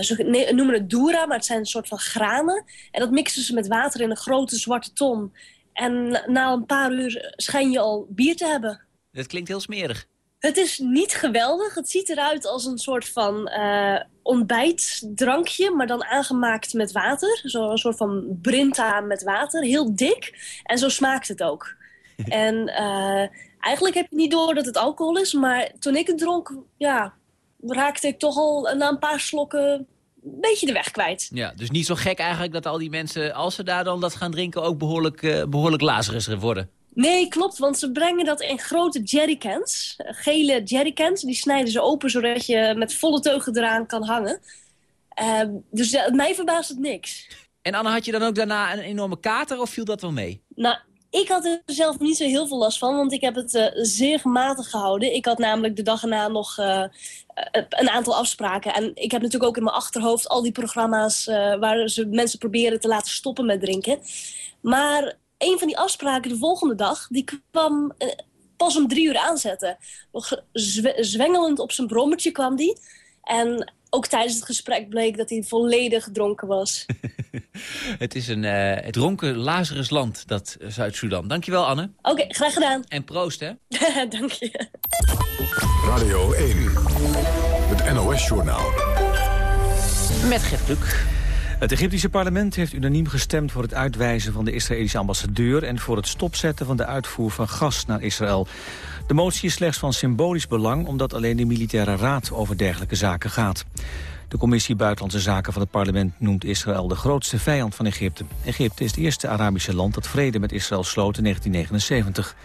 ze noemen het doera, maar het zijn een soort van granen. En dat mixen ze met water in een grote zwarte ton. En na een paar uur schijn je al bier te hebben. Dat klinkt heel smerig. Het is niet geweldig. Het ziet eruit als een soort van eh, ontbijtdrankje, maar dan aangemaakt met water. Zo'n soort van brinta met water, heel dik. En zo smaakt het ook. en eh, eigenlijk heb je niet door dat het alcohol is, maar toen ik het dronk, ja, raakte ik toch al na een paar slokken een beetje de weg kwijt. Ja, dus niet zo gek eigenlijk dat al die mensen, als ze daar dan dat gaan drinken, ook behoorlijk, eh, behoorlijk lazarus worden. Nee, klopt, want ze brengen dat in grote jerrycans. eh, Gele jerrycans, die snijden ze open zodat je met volle teugen eraan kan hangen. Ehm, dus ja, mij verbaast het niks. En Anne, had je dan ook daarna een enorme kater of viel dat wel mee? Nou, Ik had er zelf niet zo heel veel last van, want ik heb het eh, zeer gematigd gehouden. Ik had namelijk de dag erna nog eh, eh, een aantal afspraken. En ik heb natuurlijk ook in mijn achterhoofd al die programma's... eh, waar ze mensen proberen te laten stoppen met drinken. Maar een van die afspraken de volgende dag, die kwam eh, pas om drie uur aanzetten. Nog zwengelend op zijn brommertje kwam die. En ook tijdens het gesprek bleek dat hij volledig dronken was. Het is een eh, het dronken Lazarusland, dat Zuid-Soedan. Dankjewel, Anne. Oké, graag gedaan. En proost, hè? Dank je. Radio 1. Het NOS-journaal. Met Gert Kluk. Het Egyptische parlement heeft unaniem gestemd voor het uitwijzen van de Israëlische ambassadeur... en voor het stopzetten van de uitvoer van gas naar Israël. De motie is slechts van symbolisch belang... omdat alleen de militaire raad over dergelijke zaken gaat. De commissie Buitenlandse Zaken van het parlement noemt Israël de grootste vijand van Egypte. Egypte is het eerste Arabische land dat vrede met Israël sloot in 1979.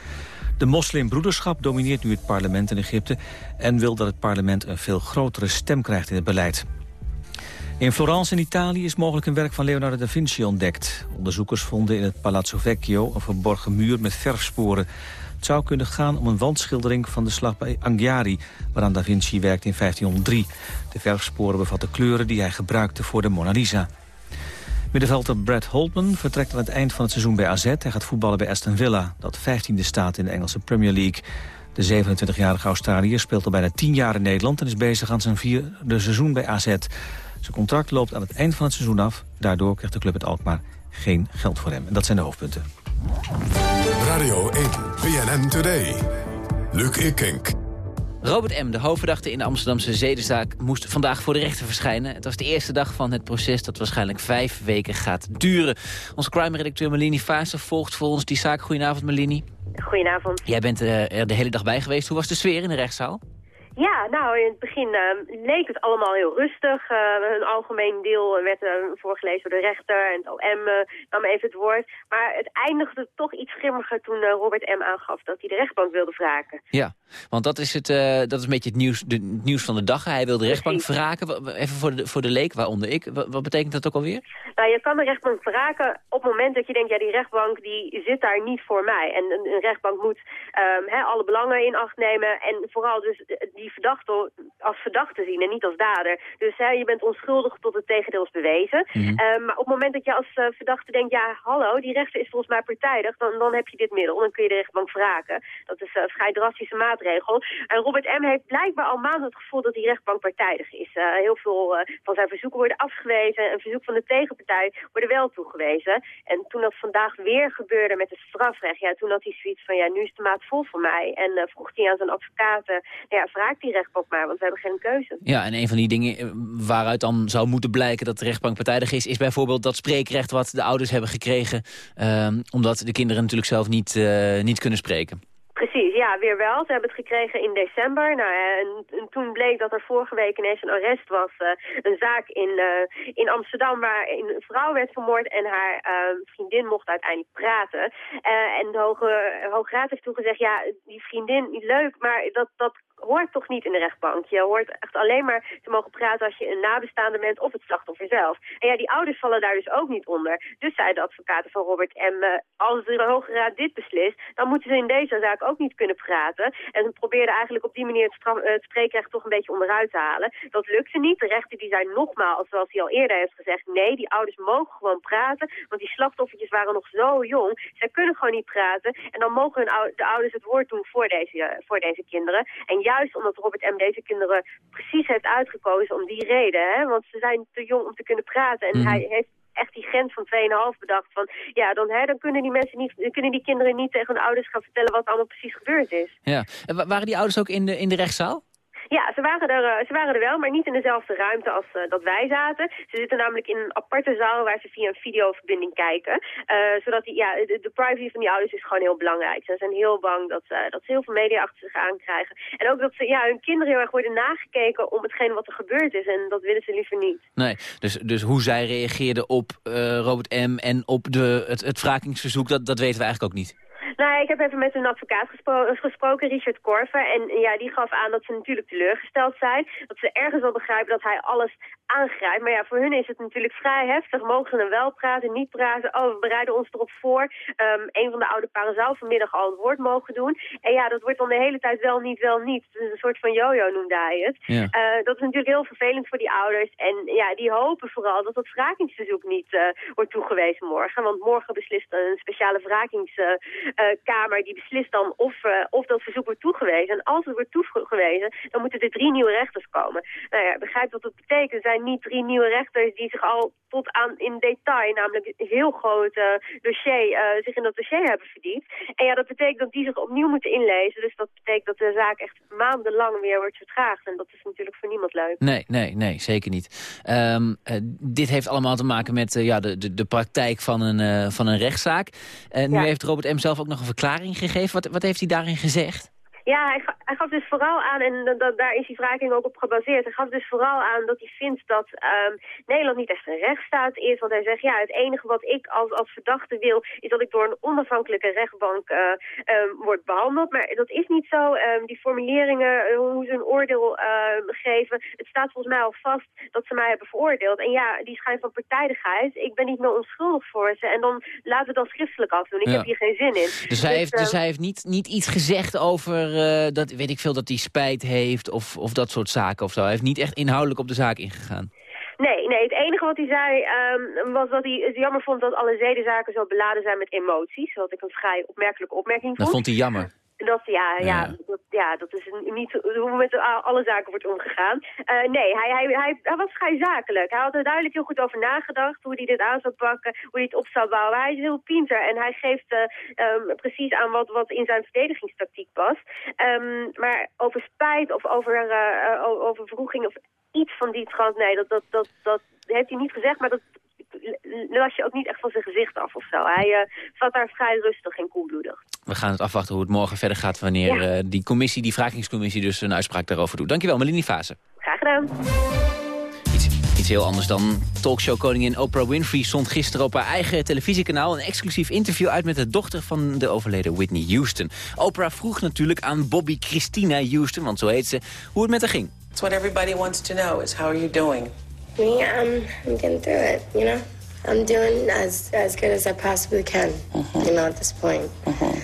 De moslimbroederschap domineert nu het parlement in Egypte... en wil dat het parlement een veel grotere stem krijgt in het beleid. In Florence in Italië is mogelijk een werk van Leonardo da Vinci ontdekt. Onderzoekers vonden in het Palazzo Vecchio een verborgen muur met verfsporen. Het zou kunnen gaan om een wandschildering van de slag bij Anghiari... waaraan da Vinci werkte in 1503. De verfsporen bevatten kleuren die hij gebruikte voor de Mona Lisa. Middenvelder Brad Holtman vertrekt aan het eind van het seizoen bij AZ. Hij gaat voetballen bij Aston Villa, dat 15e staat in de Engelse Premier League. De 27-jarige Australiër speelt al bijna 10 jaar in Nederland... en is bezig aan zijn vierde seizoen bij AZ. Zijn contract loopt aan het eind van het seizoen af. Daardoor krijgt de club het Alkmaar geen geld voor hem. En dat zijn de hoofdpunten. Radio 1. BNN Today. Luc Ikink. Robert M., de hoofdverdachte in de Amsterdamse zedenzaak... moest vandaag voor de rechter verschijnen. Het was de eerste dag van het proces dat waarschijnlijk vijf weken gaat duren. Onze crime-redacteur Melini Vaassen volgt voor ons die zaak. Goedenavond, Melini. Goedenavond. Jij bent eh, er de hele dag bij geweest. Hoe was de sfeer in de rechtszaal? Ja, nou, in het begin eh, leek het allemaal heel rustig. Eh, een algemeen deel werd eh, voorgelezen door de rechter en het OM eh, nam even het woord. Maar het eindigde toch iets grimmiger toen eh, Robert M. aangaf dat hij de rechtbank wilde wraken. Ja, want dat is, het, eh, dat is een beetje het nieuws, de, het nieuws van de dag. Hij wil de rechtbank wa- Even voor de, voor de leek, waaronder ik. Wa- Wat betekent dat ook alweer? Nou, je kan de rechtbank wraken op het moment dat je denkt, ja, die rechtbank die zit daar niet voor mij. En een, een rechtbank moet ehm, alle belangen in acht nemen en vooral dus eh, die verdachte als verdachte zien en niet als dader. Dus hè, je bent onschuldig tot het tegendeel is bewezen. Ehm, maar op het moment dat je als eh, verdachte denkt, ja, hallo, die rechter is volgens mij partijdig, dan, dan heb je dit middel. Dan kun je de rechtbank wraken. Dat is een vrij drastische maatregel. En Robert M. heeft blijkbaar al maanden het gevoel dat die rechtbank partijdig is. Eh, heel veel eh, van zijn verzoeken worden afgewezen. Een verzoek van de tegenpartij worden wel toegewezen. En toen dat vandaag weer gebeurde met het strafrecht, ja, toen had hij zoiets van, ja, nu is de maat vol voor mij. En eh, vroeg hij aan zijn advocaten, ja, wraak die rechtbank maar, want we hebben geen keuze. Ja, en een van die dingen eh, waaruit dan zou moeten blijken dat de rechtbank partijdig is... is bijvoorbeeld dat spreekrecht wat de ouders hebben gekregen... ehm, omdat de kinderen natuurlijk zelf niet, eh, niet kunnen spreken. Ja, weer wel. Ze hebben het gekregen in december. Nou, ja, en, en toen bleek dat er vorige week ineens een arrest was. eh, een zaak in, eh, in Amsterdam waar een vrouw werd vermoord en haar eh, vriendin mocht uiteindelijk praten. Eh, en de Hoge, Hoge Raad heeft toen gezegd, ja, die vriendin, niet leuk, maar dat, dat hoort toch niet in de rechtbank. Je hoort echt alleen maar te mogen praten als je een nabestaande bent of het slachtoffer zelf. En ja, die ouders vallen daar dus ook niet onder. Dus zeiden de advocaten van Robert M. eh, als de Hoge Raad dit beslist, dan moeten ze in deze zaak ook niet kunnen praten. En ze probeerden eigenlijk op die manier het, eh, het spreekrecht toch een beetje onderuit te halen. Dat lukte niet. De rechter die zei nogmaals, zoals hij al eerder heeft gezegd, nee, die ouders mogen gewoon praten, want die slachtoffertjes waren nog zo jong. Zij kunnen gewoon niet praten. En dan mogen hun de ouders het woord doen voor deze, eh, voor deze kinderen. En juist omdat Robert M. deze kinderen precies heeft uitgekozen om die reden. Hè? Want ze zijn te jong om te kunnen praten. En Mhm. hij heeft echt die grens van 2,5 bedacht. Van, ja, dan, hè, dan kunnen die mensen niet, kunnen die kinderen niet tegen hun ouders gaan vertellen wat allemaal precies gebeurd is. Ja. En wa- waren die ouders ook in de, in de rechtszaal? Ja, ze waren, er, eh, ze waren er wel, maar niet in dezelfde ruimte als eh, dat wij zaten. Ze zitten namelijk in een aparte zaal waar ze via een videoverbinding kijken. Eh, zodat die, ja, de, de privacy van die ouders is gewoon heel belangrijk. Ze zijn heel bang dat, eh, dat ze heel veel media achter zich aankrijgen. En ook dat ze, ja, hun kinderen heel erg worden nagekeken om hetgeen wat er gebeurd is. En dat willen ze liever niet. Nee, dus, dus hoe zij reageerden op Robert M. en op de, het, het wrakingsverzoek, dat, dat weten we eigenlijk ook niet. Nou, ik heb even met een advocaat gespro gesproken, Richard Korver. En ja, die gaf aan dat ze natuurlijk teleurgesteld zijn. Dat ze ergens wel begrijpen dat hij alles aangrijpt. Maar ja, voor hun is het natuurlijk vrij heftig. Mogen ze dan wel praten, niet praten? Oh, we bereiden ons erop voor. Um, een van de oude paren zou vanmiddag al het woord mogen doen. En ja, dat wordt dan de hele tijd wel niet, wel niet. Het is een soort van yo-yo noemde hij het. Ja. Uh, dat is natuurlijk heel vervelend voor die ouders. En ja, die hopen vooral dat dat wrakingsverzoek niet uh, wordt toegewezen morgen. Want morgen beslist een speciale wrakingskamer. die beslist dan of, uh, of dat verzoek wordt toegewezen. En als het wordt toegewezen, dan moeten er drie nieuwe rechters komen. Nou ja, begrijp wat dat betekent. Er zijn niet drie nieuwe rechters die zich al tot aan in detail, namelijk een heel groot uh, dossier, uh, zich in dat dossier hebben verdiept. En ja, dat betekent dat die zich opnieuw moeten inlezen. Dus dat betekent dat de zaak echt maandenlang weer wordt vertraagd. En dat is natuurlijk voor niemand leuk. Nee, nee, nee, zeker niet. Um, uh, dit heeft allemaal te maken met ja, de, de, de praktijk van een, van een rechtszaak. nu ja. heeft Robert M. zelf ook nog een verklaring gegeven. Wat, wat heeft hij daarin gezegd? Ja, hij, hij, gaf dus vooral aan, en dat, daar is die wraking ook op gebaseerd, hij gaf dus vooral aan dat hij vindt dat um, Nederland niet echt een rechtsstaat is. Want hij zegt, ja, het enige wat ik als, als verdachte wil, is dat ik door een onafhankelijke rechtbank uh, um, word behandeld. Maar dat is niet zo. Um, die formuleringen, uh, hoe ze een oordeel geven, het staat volgens mij al vast dat ze mij hebben veroordeeld. En ja, die schijn van partijdigheid, ik ben niet meer onschuldig voor ze. En dan laten we dat schriftelijk afdoen. Ik ja. heb hier geen zin in. Dus hij heeft, dus hij heeft niet, niet iets gezegd over... Uh, dat weet ik veel dat hij spijt heeft of, of dat soort zaken of zo. Hij heeft niet echt inhoudelijk op de zaak ingegaan. Nee, nee, het enige wat hij zei um, was dat hij het jammer vond dat alle zedenzaken zo beladen zijn met emoties. Wat ik een vrij opmerkelijke opmerking vond. Dat vond hij jammer. Dat, ja, ja. Ja, dat, ja, dat is niet hoe met alle zaken wordt omgegaan. Uh, nee, hij, hij, hij, hij was vrij zakelijk. Hij had er duidelijk heel goed over nagedacht, hoe hij dit aan zou pakken, hoe hij het op zou bouwen. Hij is heel pinter en hij geeft uh, um, precies aan wat, wat in zijn verdedigingstactiek past. Um, maar over spijt of over, uh, over vroeging of iets van die trant, nee, dat, dat, dat, dat heeft hij niet gezegd, maar dat las je ook niet echt van zijn gezicht af of zo. Hij uh, zat daar vrij rustig en koelbloedig. We gaan het afwachten hoe het morgen verder gaat... wanneer ja. uh, die commissie, die vragingscommissie dus een uitspraak daarover doet. Dankjewel, Melanie Fase. Graag gedaan. Iets, iets heel anders dan talkshow-koningin Oprah Winfrey... stond gisteren op haar eigen televisiekanaal... een exclusief interview uit met de dochter van de overleden Whitney Houston. Oprah vroeg natuurlijk aan Bobby Christina Houston, want zo heet ze, hoe het met haar ging. It's what everybody wants to know is how are you doing? Me, I'm, I'm getting through it, you know? I'm doing as, as good as I possibly can, mm -hmm. you know, at this point. Mm -hmm.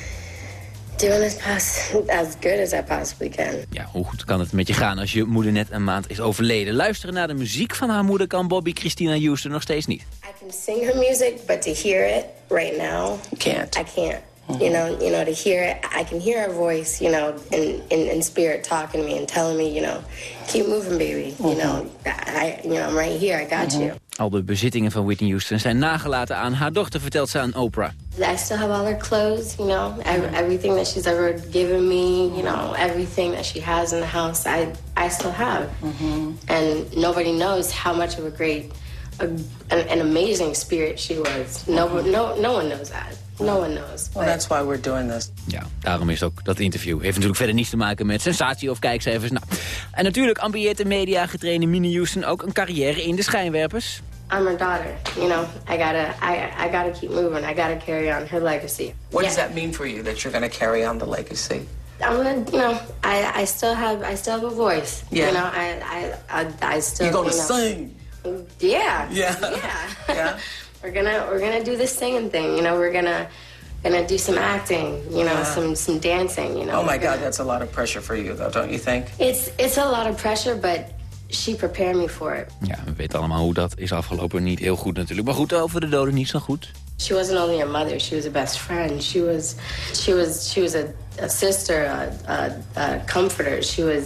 Doing as, as good as I possibly can. Ja, hoe goed kan het met je gaan als je moeder net een maand is overleden? Luisteren naar de muziek van haar moeder kan Bobby Christina Houston nog steeds niet. I can sing her music, but to hear it right now, can't. I can't. You know, you know, to hear it, I can hear her voice, you know, in, in, in spirit talking to me and telling me, you know, keep moving, baby. You know, I, you know, I'm right here. I got you. Al de bezittingen van Whitney Houston zijn nagelaten aan haar dochter, vertelt ze aan Oprah. I still have all her clothes, you know, everything that she's ever given me, you know, everything that she has in the house, I, I still have. Mm -hmm. And nobody knows how much of a great, a, an, an amazing spirit she was. No, mm -hmm. no, no one knows that. No one knows. Well, that's why we're doing this. Ja, daarom is ook dat interview. Heeft natuurlijk verder niets te maken met sensatie of kijkcijfers. Nou. En natuurlijk ambieert de media getrainde Minnie Houston ook een carrière in de schijnwerpers. I'm her daughter, you know. I gotta, I, I gotta keep moving. I gotta carry on her legacy. What yeah. does that mean for you that you're gonna carry on the legacy? I'm gonna, you know, I, I still have, I still have a voice. Yeah. You know, I, I, I, I still. You're gonna you know, sing. Yeah. Yeah. Yeah. yeah. we're gonna, we're gonna do this singing thing. You know, we're gonna. Gonna do some acting, you know, Yeah. some some dancing, you know. Oh my We're God, that's a lot of pressure for you, though, don't you think? It's it's a lot of pressure, but she prepared me for it. Ja, we weten allemaal hoe dat is afgelopen. Niet heel goed natuurlijk. Maar goed, over de doden niet zo goed. She wasn't only a mother; she was a best friend. She was, she was, she was a, a sister, a, a, a comforter. She was,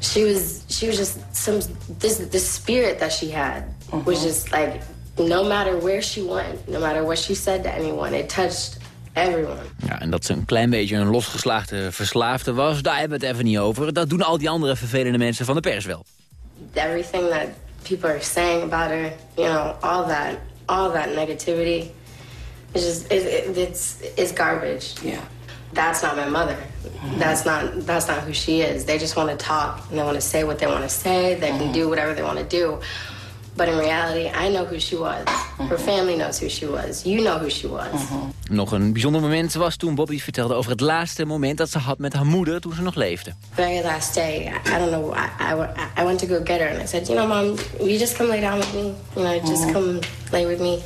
she was, she was just some this this spirit that she had was uh-huh. just like no matter where she went, no matter what she said to anyone, it touched everyone. Ja, en dat ze een klein beetje een losgeslaagde verslaafde was, daar hebben we het even niet over. Dat doen al die andere vervelende mensen van de pers wel. Everything that people are saying about her, you know, all that, all that negativity, it's just it, it, it's it's garbage. Yeah. That's not my mother. That's not that's not who she is. They just want to talk and they want to say what they want to say. They can do whatever they want to do. But in reality, I know who she was. Her family knows who she was. You know who she was. Nog een bijzonder moment was toen Bobby vertelde over het laatste moment dat ze had met haar moeder toen ze nog leefde. Very last day, I, don't know, I, I, I went to go get her and I said, you know, mom, will you just come lay down with me? You know, just Mhm. come lay with me.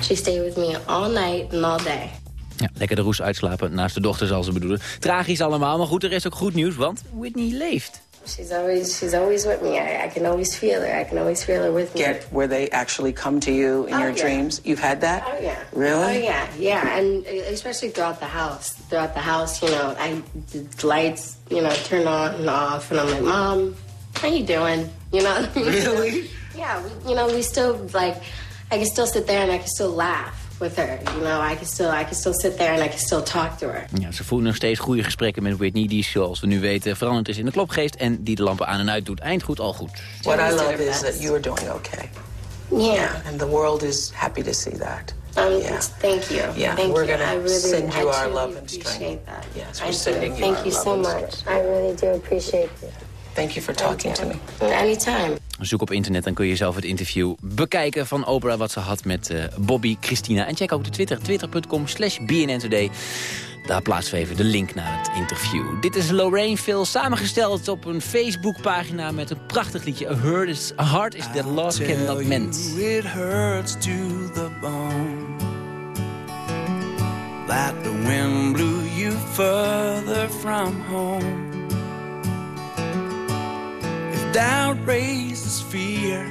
She stayed with me all night and all day. Ja, lekker de roes uitslapen naast de dochter zal ze bedoelen. Tragisch allemaal, maar goed, er is ook goed nieuws, want Whitney leeft. She's always, she's always with me. I, I can always feel her. I can always feel her with me. Get where they actually come to you in Oh, your yeah. dreams. You've had that? Oh yeah. Really? Oh yeah, yeah, and uh, especially throughout the house. Throughout the house, you know, I the lights, you know, turn on and off, and I'm like, Mom, how you doing? You know? Really? yeah. We, you know, we still like, I can still sit there and I can still laugh with her. You know, I can still, I can still sit there and I can still talk to her. Ja, ze voeren nog steeds goede gesprekken met Whitney, die zoals we nu weten veranderd is in de klopgeest en die de lampen aan en uit doet. Eind goed, al goed. What I love is that you are doing okay. Yeah. And the world is happy to see that. Um, Yeah. Thank you. Yeah, thank we're you. gonna I really, send you I our love and strength. that. Yes, I we're do. sending you Thank our you love so and much. I really do appreciate it. Thank you for talking to me. Anytime. Zoek op internet, dan kun je zelf het interview bekijken van Oprah... wat ze had met eh, Bobby, Christina. En check ook de Twitter, twitter.com slash BNN Today. Daar plaatsen we even de link naar het interview. Dit is Lorraine Phil, samengesteld op een Facebookpagina... met een prachtig liedje. A heart is, a heart is that love cannot mend. It hurts to the bone that the wind blew you further from home. Doubt raises fear,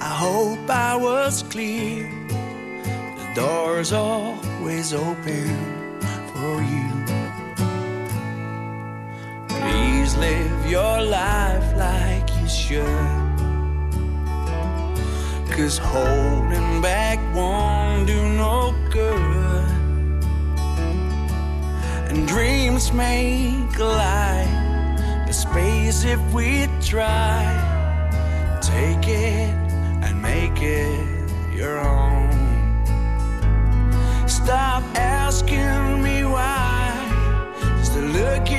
I hope I was clear. The door's always open for you. Please live your life like you should. Cause holding back won't do no good. And dreams make a lie, the space if we try. Take it and make it your own. Stop asking me why. Just look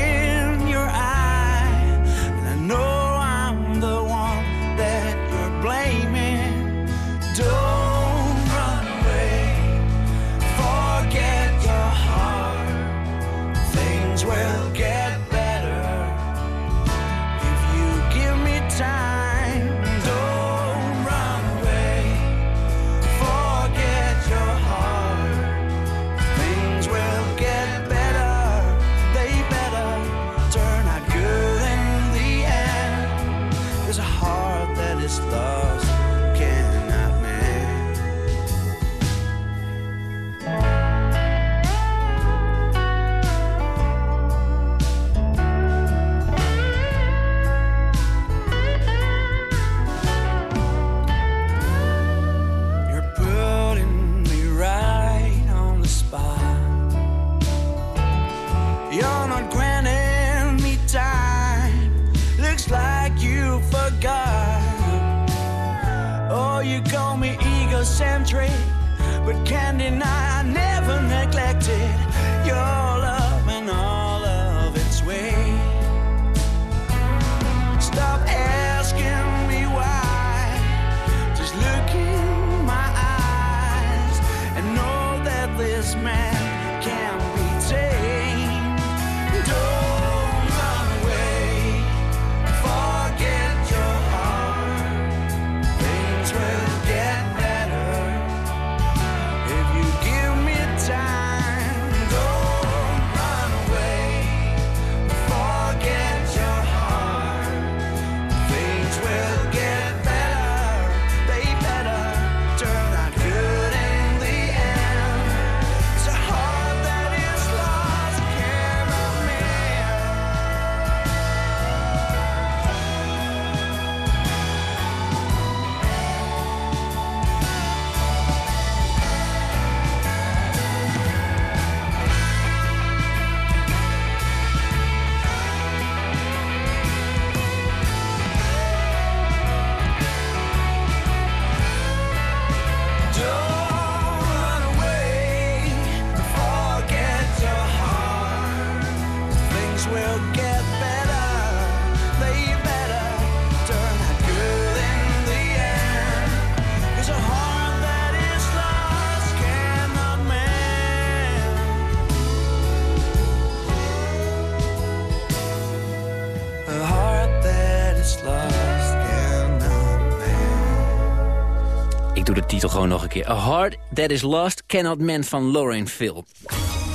titel gewoon nog een keer. A Heart That Is Lost Cannot Mend van Lauren Phil.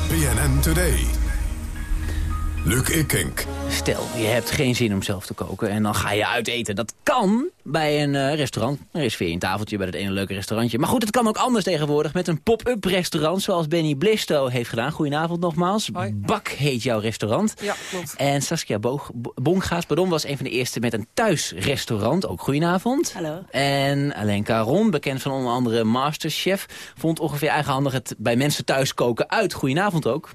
BNN Today. Luc Ikink. Stel, je hebt geen zin om zelf te koken en dan ga je uit eten. Dat kan bij een eh, restaurant. Er is weer een tafeltje bij dat ene leuke restaurantje. Maar goed, het kan ook anders tegenwoordig met een pop-up restaurant... zoals Benny Blisto heeft gedaan. Goedenavond nogmaals. Bak heet jouw restaurant. Ja, klopt. En Saskia Boog, Bongaas pardon, was een van de eerste met een thuisrestaurant. Ook goedenavond. Hallo. En alleen Caron, bekend van onder andere Masterchef... vond ongeveer eigenhandig het bij mensen thuis koken uit. Goedenavond ook.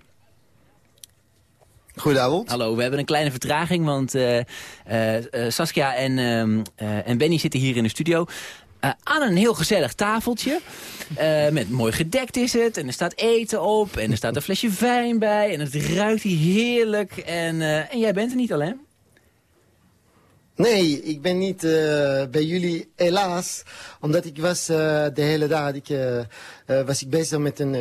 Goedenavond. Hallo, we hebben een kleine vertraging, want eh, eh, eh, Saskia en, ehm, eh, en Benny zitten hier in de studio. aan een heel gezellig tafeltje. Met mooi gedekt is het. En er staat eten op. En er staat een flesje wijn bij. En het ruikt hier heerlijk. En, en jij bent er niet alleen. Nee, ik ben niet bij jullie, helaas. Omdat ik was de hele dag ik, was ik bezig met een,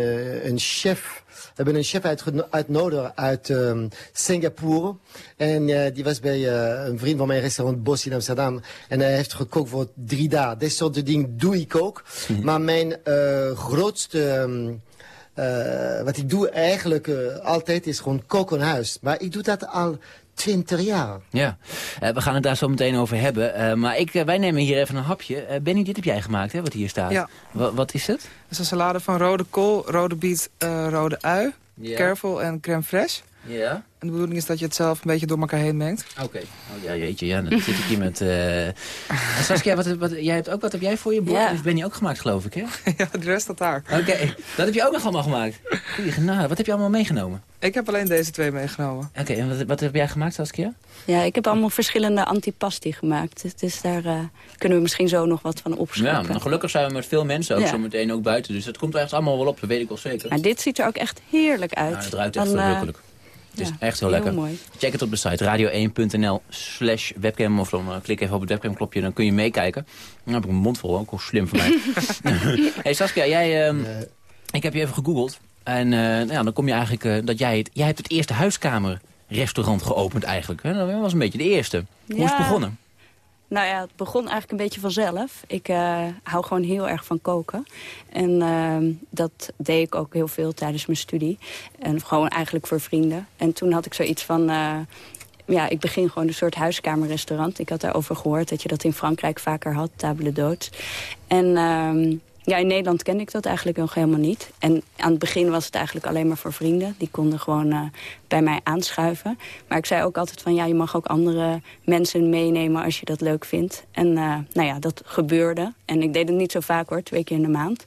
een chef. We hebben een chef uitgenodigd uit ehm, Singapore. En eh, die was bij eh, een vriend van mijn restaurant Bos in Amsterdam. En hij heeft gekookt voor drie dagen. Dit soort dingen doe ik ook. Maar mijn eh, grootste... ehm, eh, wat ik doe eigenlijk altijd is gewoon koken huis. Maar ik doe dat al twintig jaar. Ja, Eh, we gaan het daar zo meteen over hebben. Eh, maar ik, eh, wij nemen hier even een hapje. Eh, Benny, dit heb jij gemaakt, hè, wat hier staat. Ja. Wa- wat is het? Het is een salade van rode kool, rode biet, eh, rode ui, Ja. kervel en crème fraîche. Ja. En de bedoeling is dat je het zelf een beetje door elkaar heen mengt. Oké. Oh, ja, jeetje, ja, dan zit ik hier met... eh En Saskia, wat, wat, jij hebt ook, wat heb jij voor je bord? Ja. Dat heeft Benny ook gemaakt, geloof ik, hè? ja, de rest staat daar. Oké, dat heb je ook nog allemaal gemaakt. Goeie genade, wat heb je allemaal meegenomen? Ik heb alleen deze twee meegenomen. Oké, en wat, wat heb jij gemaakt, Saskia? Ja, ik heb allemaal verschillende antipasti gemaakt. Dus, daar eh, kunnen we misschien zo nog wat van Ja, opscheppen. maar gelukkig zijn we met veel mensen ook Ja. zo meteen ook buiten. Dus dat komt er echt allemaal wel op, dat weet ik wel zeker. Maar dit ziet er ook echt heerlijk uit. Nou, het ruikt echt Dan, eh, verrukkelijk. Het is echt heel heel lekker. mooi. Check het op de site radio1.nl slash webcam. Of dan eh, klik even op het webcamklopje, dan kun je meekijken. Dan heb ik een mond vol, ook wel slim van mij. hey Saskia, jij, ehm, ik heb je even gegoogeld. En eh, nou ja, dan kom je eigenlijk eh, dat jij het, jij hebt het eerste huiskamerrestaurant geopend eigenlijk. Hè? Dat was een beetje de eerste. Hoe is het begonnen? Nou ja, het begon eigenlijk een beetje vanzelf. Ik eh, hou gewoon heel erg van koken. En ehm, dat deed ik ook heel veel tijdens mijn studie. En gewoon eigenlijk voor vrienden. En toen had ik zoiets van... eh, ja, ik begin gewoon een soort huiskamerrestaurant. Ik had daarover gehoord dat je dat in Frankrijk vaker had, table d'hôte. En ehm, ja, in Nederland kende ik dat eigenlijk nog helemaal niet. En aan het begin was het eigenlijk alleen maar voor vrienden. Die konden gewoon eh, bij mij aanschuiven. Maar ik zei ook altijd van ja, je mag ook andere mensen meenemen als je dat leuk vindt. En eh, nou ja, dat gebeurde. En ik deed het niet zo vaak hoor, twee keer in de maand.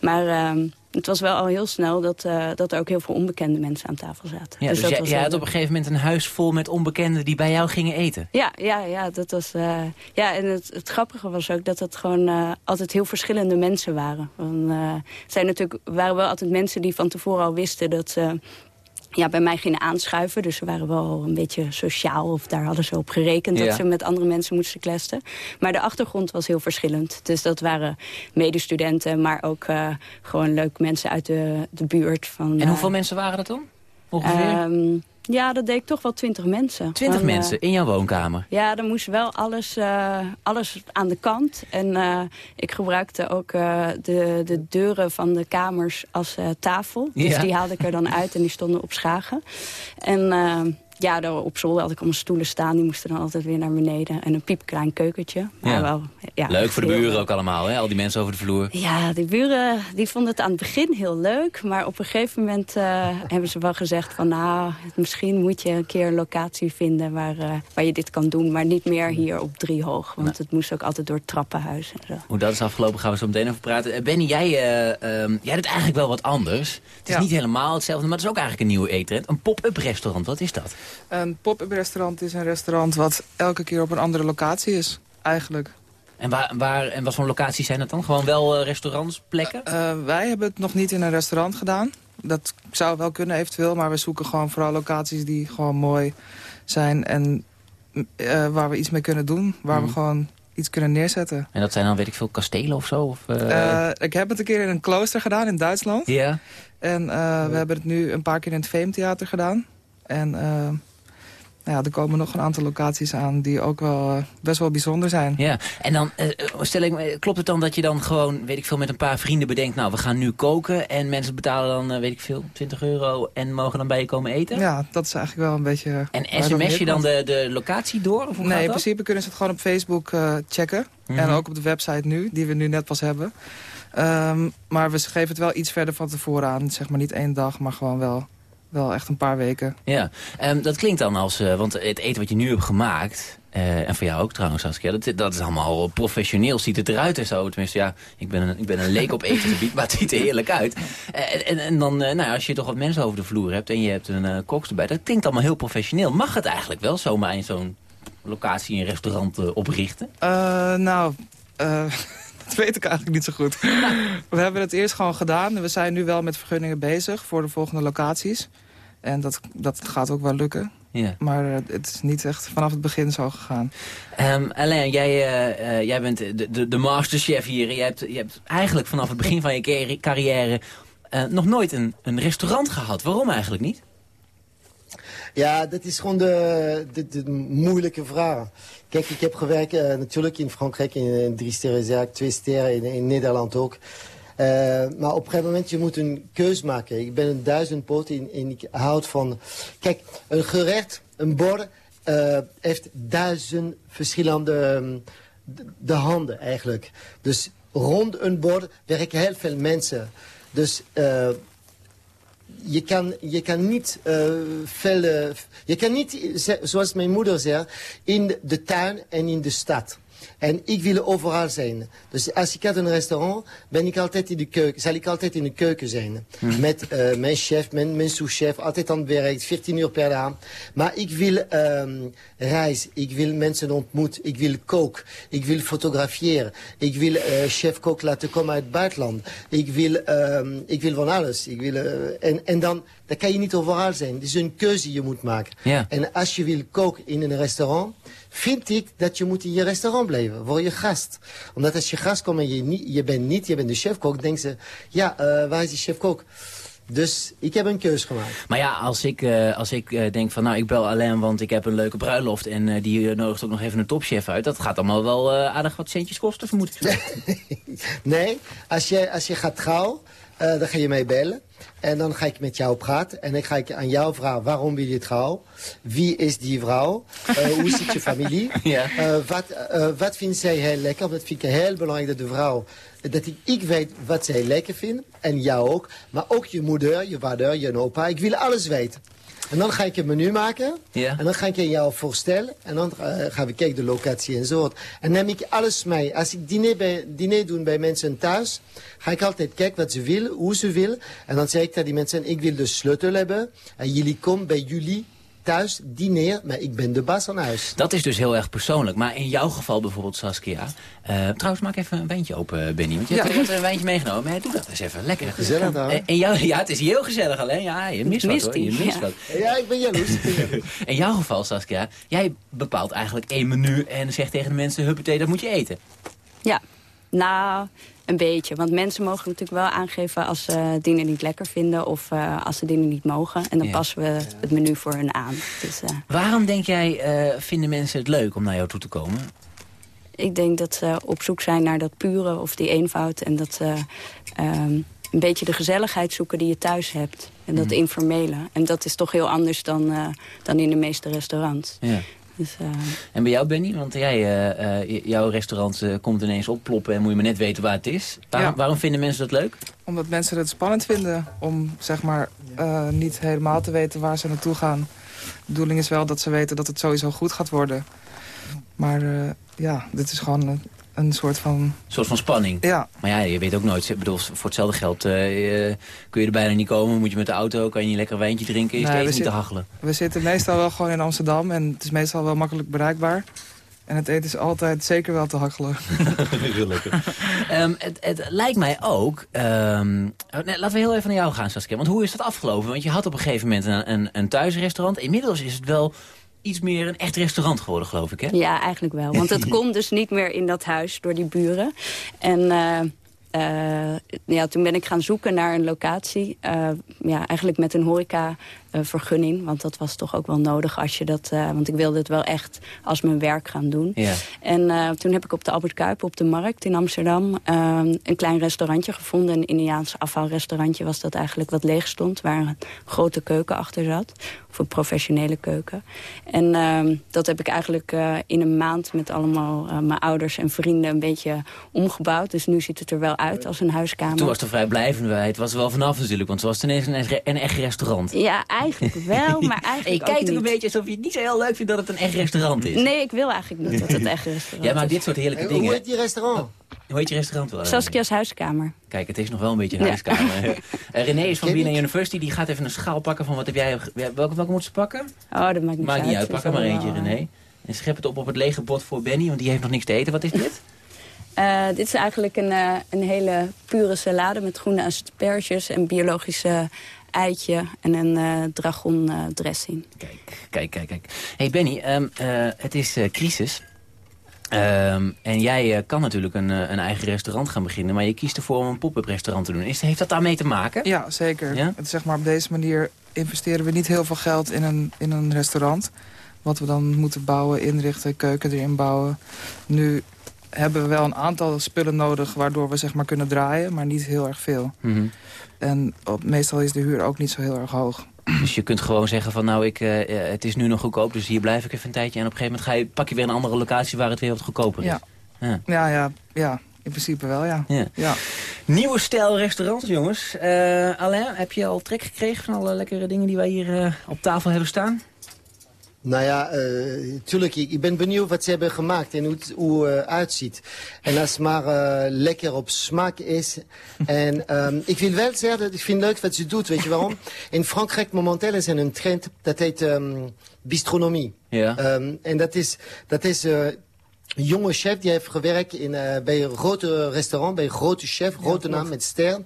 Maar ehm, het was wel al heel snel dat, eh, dat er ook heel veel onbekende mensen aan tafel zaten. Ja, dus jij, jij heel had op een gegeven moment een huis vol met onbekenden die bij jou gingen eten. Ja, ja, ja, dat was. eh, ja, en het, het grappige was ook dat het gewoon eh, altijd heel verschillende mensen waren. Want, zijn natuurlijk waren wel altijd mensen die van tevoren al wisten dat ze ja, bij mij gingen aanschuiven. Dus ze waren wel een beetje sociaal. Of daar hadden ze op gerekend Ja. dat ze met andere mensen moesten kletsen. Maar de achtergrond was heel verschillend. Dus dat waren medestudenten, maar ook eh, gewoon leuk mensen uit de, de buurt. Van, En eh, hoeveel mensen waren dat dan? Ongeveer? ehm, ja, dat deed ik toch wel twintig mensen. Twintig Van, eh, mensen in jouw woonkamer. ja, er moest wel alles, eh, alles aan de kant. En eh, ik gebruikte ook de, de deuren van de kamers als tafel. Dus Ja. die haalde ik er dan uit en die stonden op schagen. En ja, daar op zolder had ik allemaal stoelen staan. Die moesten dan altijd weer naar beneden. En een piepklein keukentje. Maar Ja. wel, ja, Leuk voor de heel- buren ook allemaal, hè? Al die mensen over de vloer. ja, die buren die vonden het aan het begin heel leuk. Maar op een gegeven moment eh, hebben ze wel gezegd van... nou, misschien moet je een keer een locatie vinden waar, eh, waar je dit kan doen. Maar niet meer hier op Driehoog. Want het moest ook altijd door het trappenhuis en zo. Hoe dat is afgelopen gaan we zo meteen over praten. Eh, Benny, jij, eh, ehm, jij doet eigenlijk wel wat anders. Het is Ja. niet helemaal hetzelfde, maar het is ook eigenlijk een nieuwe eettrend. Een pop-up restaurant, wat is dat? Een pop-up restaurant is een restaurant wat elke keer op een andere locatie is, eigenlijk. En, waar, waar, en wat voor locaties zijn dat dan? Gewoon wel eh, restaurants, plekken? Eh, wij hebben het nog niet in een restaurant gedaan. Dat zou wel kunnen eventueel, maar we zoeken gewoon vooral locaties die gewoon mooi zijn. En eh, waar we iets mee kunnen doen, waar Mhm. we gewoon iets kunnen neerzetten. En dat zijn dan, weet ik veel, kastelen of zo? Of, eh, Eh, ik heb het een keer in een klooster gedaan in Duitsland. Ja. En eh, we hebben het nu een paar keer in het Veemtheater gedaan. En eh, ja, er komen nog een aantal locaties aan die ook wel eh, best wel bijzonder zijn. Ja, en dan eh, stel ik, me- klopt het dan dat je dan gewoon, weet ik veel, met een paar vrienden bedenkt... nou, we gaan nu koken en mensen betalen dan, weet ik veel, 20 euro... en mogen dan bij je komen eten? Ja, dat is eigenlijk wel een beetje... En sms je dan de, de locatie door? Of hoe Nee, in principe kunnen ze het gewoon op Facebook checken. Mhm. En ook op de website nu, die we nu net pas hebben. Ehm, maar we geven het wel iets verder van tevoren aan. Zeg maar niet één dag, maar gewoon wel, wel echt een paar weken. Ja, Ehm, dat klinkt dan als... eh, want het eten wat je nu hebt gemaakt... eh, en voor jou ook trouwens, Saskia. Dat, dat is allemaal professioneel. Ziet het eruit en zo. Tenminste, ja, ik ben een, ik ben een leek op etengebied, maar het ziet er heerlijk uit. Eh, en, en dan, nou, als je toch wat mensen over de vloer hebt en je hebt een koks erbij, dat klinkt allemaal heel professioneel. Mag het eigenlijk wel zomaar in zo'n locatie, een restaurant oprichten? Nou, eh, dat weet ik eigenlijk niet zo goed. We hebben het eerst gewoon gedaan. We zijn nu wel met vergunningen bezig voor de volgende locaties. En dat, dat gaat ook wel lukken. Ja. Maar eh, het is niet echt vanaf het begin zo gegaan. Ehm Alain, jij, eh, eh, jij bent de, de, de masterchef hier. Je hebt, je hebt eigenlijk vanaf het begin van je carri- carrière eh, nog nooit een, een restaurant gehad. Waarom eigenlijk niet? Ja, dat is gewoon de, de, de moeilijke vraag. Kijk, ik heb gewerkt eh, natuurlijk in Frankrijk in een drie sterrenzaak, twee sterren in, in Nederland ook. Eh, maar op een gegeven moment, je moet een keus maken. Ik ben een duizendpoot en, en ik houd van... Kijk, een gerecht, een bord, eh, heeft duizend verschillende ehm, de, de handen eigenlijk. Dus rond een bord werken heel veel mensen. Dus... je kan, je kan niet eh, veel... je kan niet, zoals mijn moeder zei, in de tuin en in de stad. En ik wil overal zijn. Dus als ik had een restaurant, ben ik altijd in de keuken, zal ik altijd in de keuken zijn. Met eh, mijn chef, mijn, mijn sous-chef, altijd aan het werk, 14 uur per dag. Maar ik wil ehm reis, ik wil mensen ontmoeten, ik wil kook, ik wil fotograferen. Ik wil eh chef-kok laten komen uit het buitenland. Ik wil, ehm, ik wil van alles. Ik wil, eh, en, en dan, dan kan je niet overal zijn. Het is een keuze die je moet maken. En als je wil koken in een restaurant, vind ik dat je moet in je restaurant blijven voor je gast. Omdat als je gast komt en je, niet, je bent niet, je bent de chefkok, denken ze, ja, eh, waar is die chefkok? Dus ik heb een keus gemaakt. Maar ja, als ik, eh, als ik eh, denk van nou, ik bel Alain, want ik heb een leuke bruiloft... en die nodigt ook nog even een topchef uit... dat gaat allemaal wel aardig wat centjes kosten, vermoed ik. Nee, als je, als je gaat trouwen, eh, dan ga je mij bellen. En dan ga ik met jou praten. En dan ga ik aan jou vragen, waarom wil je trouwen? Wie is die vrouw? Eh, hoe zit je familie? Ja. Eh, wat, eh, wat vindt zij heel lekker? Dat vind ik heel belangrijk dat de vrouw... Dat ik, ik weet wat zij lekker vindt. En jou ook. Maar ook je moeder, je vader, je opa. Ik wil alles weten. En dan ga ik een menu maken. Ja. En dan ga ik aan jou voorstellen. En dan eh, gaan we kijken de locatie en zo. En neem ik alles mee. Als ik diner, bij, diner doe bij mensen thuis, ga ik altijd kijken wat ze willen, hoe ze willen. En dan zeg ik tegen die mensen, ik wil de sleutel hebben. En jullie komen bij jullie thuis diner, maar ik ben de baas van huis. Dat is dus heel erg persoonlijk. Maar in jouw geval bijvoorbeeld, Saskia... eh, trouwens, maak even een wijntje open, Benny. Want je Ja. hebt er een wijntje meegenomen. Maar doe dat eens even. Lekker. Gezellig dan. En, en jou, ja, het is heel gezellig alleen. Ja, je mist wat mist hoor. Je mist ja. wat. Ja, ik ben jaloers. ik ben jaloers. In jouw geval, Saskia, jij bepaalt eigenlijk één menu... en zegt tegen de mensen, huppatee, dat moet je eten. Ja, nou, een beetje. Want mensen mogen natuurlijk wel aangeven als ze dingen niet lekker vinden... of eh, als ze dingen niet mogen. En dan Ja. passen we het menu voor hun aan. Dus eh, Waarom denk jij, eh, vinden mensen het leuk om naar jou toe te komen? ik denk dat ze op zoek zijn naar dat pure of die eenvoud. En dat ze ehm, een beetje de gezelligheid zoeken die je thuis hebt. En dat Mhm. informele. En dat is toch heel anders dan, dan in de meeste restaurants. Ja. Dus, eh, En bij jou, Benny? Want jij, eh, eh, jouw restaurant eh, komt ineens opploppen... en moet je maar net weten waar het is. Waarom, Ja. waarom vinden mensen dat leuk? Omdat mensen het spannend vinden om zeg maar, eh, niet helemaal te weten waar ze naartoe gaan. De bedoeling is wel dat ze weten dat het sowieso goed gaat worden. Maar eh, ja, dit is gewoon een, soort van... Een soort van spanning. Ja. Maar ja, je weet ook nooit. Ik bedoel, voor hetzelfde geld eh, eh, kun je er bijna niet komen. Moet je met de auto, kan je niet lekker een wijntje drinken. Is Nee, het niet te zitten- hachelen. We zitten meestal wel gewoon in Amsterdam en het is meestal wel makkelijk bereikbaar. En het eten is altijd zeker wel te hakkelen. Gelukkig. Ehm, het, het lijkt mij ook... ehm, oh, nee, laten we heel even naar jou gaan, Saskia. Want hoe is dat afgelopen? Want je had op een gegeven moment een, een, een thuisrestaurant. Inmiddels is het wel iets meer een echt restaurant geworden, geloof ik, hè? Ja, eigenlijk wel. Want het kon dus niet meer in dat huis door die buren. En eh, eh, ja, toen ben ik gaan zoeken naar een locatie. eh, ja, eigenlijk met een horeca vergunning. Want dat was toch ook wel nodig als je dat... eh, want ik wilde het wel echt als mijn werk gaan doen. Ja. En eh, toen heb ik op de Albert Kuip op de Markt in Amsterdam... eh, een klein restaurantje gevonden. Een Indiaans afvalrestaurantje was dat eigenlijk wat leeg stond. Waar een grote keuken achter zat. Of een professionele keuken. En ehm, dat heb ik eigenlijk eh, in een maand met allemaal eh, mijn ouders en vrienden... een beetje omgebouwd. Dus nu ziet het er wel uit als een huiskamer. Toen was de vrijblijvendheid was er wel vanaf natuurlijk, want het was ineens een, een echt restaurant. Ja, eigenlijk wel, maar eigenlijk Hey, je kijkt ook een beetje alsof je het niet zo heel leuk vindt dat het een echt restaurant is. Nee, ik wil eigenlijk niet dat het echt restaurant Ja, maar is. dit soort heerlijke dingen. Hoe heet die restaurant? Hoe heet je restaurant wel? Saskia's huiskamer. Kijk, het is nog wel een beetje een huiskamer. Eh, René is van ik. University, die gaat even een schaal pakken van wat heb jij... Welke, welke moet ze pakken? Oh, dat maakt niet Maakt uit. niet uit, pak is er maar eentje, René. En schep het op op het lege bord voor Benny, want die heeft nog niks te eten. Wat is dit? Eh, dit is eigenlijk een, eh, een hele pure salade met groene asperges en biologische eitje en een eh, dragon eh, dressing. Kijk, kijk, kijk. hey Benny, ehm, eh, het is eh, crisis. Ehm, en jij kan natuurlijk een, een eigen restaurant gaan beginnen... maar je kiest ervoor om een pop-up restaurant te doen. Is, heeft dat daarmee te maken? Ja, zeker. Ja? Het, zeg maar, op deze manier investeren we niet heel veel geld in een, in een restaurant. Wat we dan moeten bouwen, inrichten, keuken erin bouwen. Nu hebben we wel een aantal spullen nodig waardoor we zeg maar, kunnen draaien, maar niet heel erg veel. Mhm. En op, meestal is de huur ook niet zo heel erg hoog. Dus je kunt gewoon zeggen van nou, ik, eh, eh, het is nu nog goedkoop... dus hier blijf ik even een tijdje. En op een gegeven moment ga je, pak je weer een andere locatie waar het weer wat goedkoper is. Ja. Ja. Ja, ja, ja, in principe wel, ja. Ja. ja. Nieuwe stijl restaurants, jongens. Eh Alain, heb je al trek gekregen van alle lekkere dingen die wij hier op tafel hebben staan? Nou ja, eh, tuurlijk, ik, ben benieuwd wat ze hebben gemaakt en hoe het hoe, eh, uitziet. En als het maar eh, lekker op smaak is. en ehm, ik wil wel zeggen, dat ik vind leuk wat ze doet, weet je waarom? In Frankrijk momenteel is er een trend, dat heet ehm, bistronomie. Ja. Ehm, en dat is, dat is een jonge chef die heeft gewerkt in, bij een grote restaurant, bij een grote chef, grote naam met ster.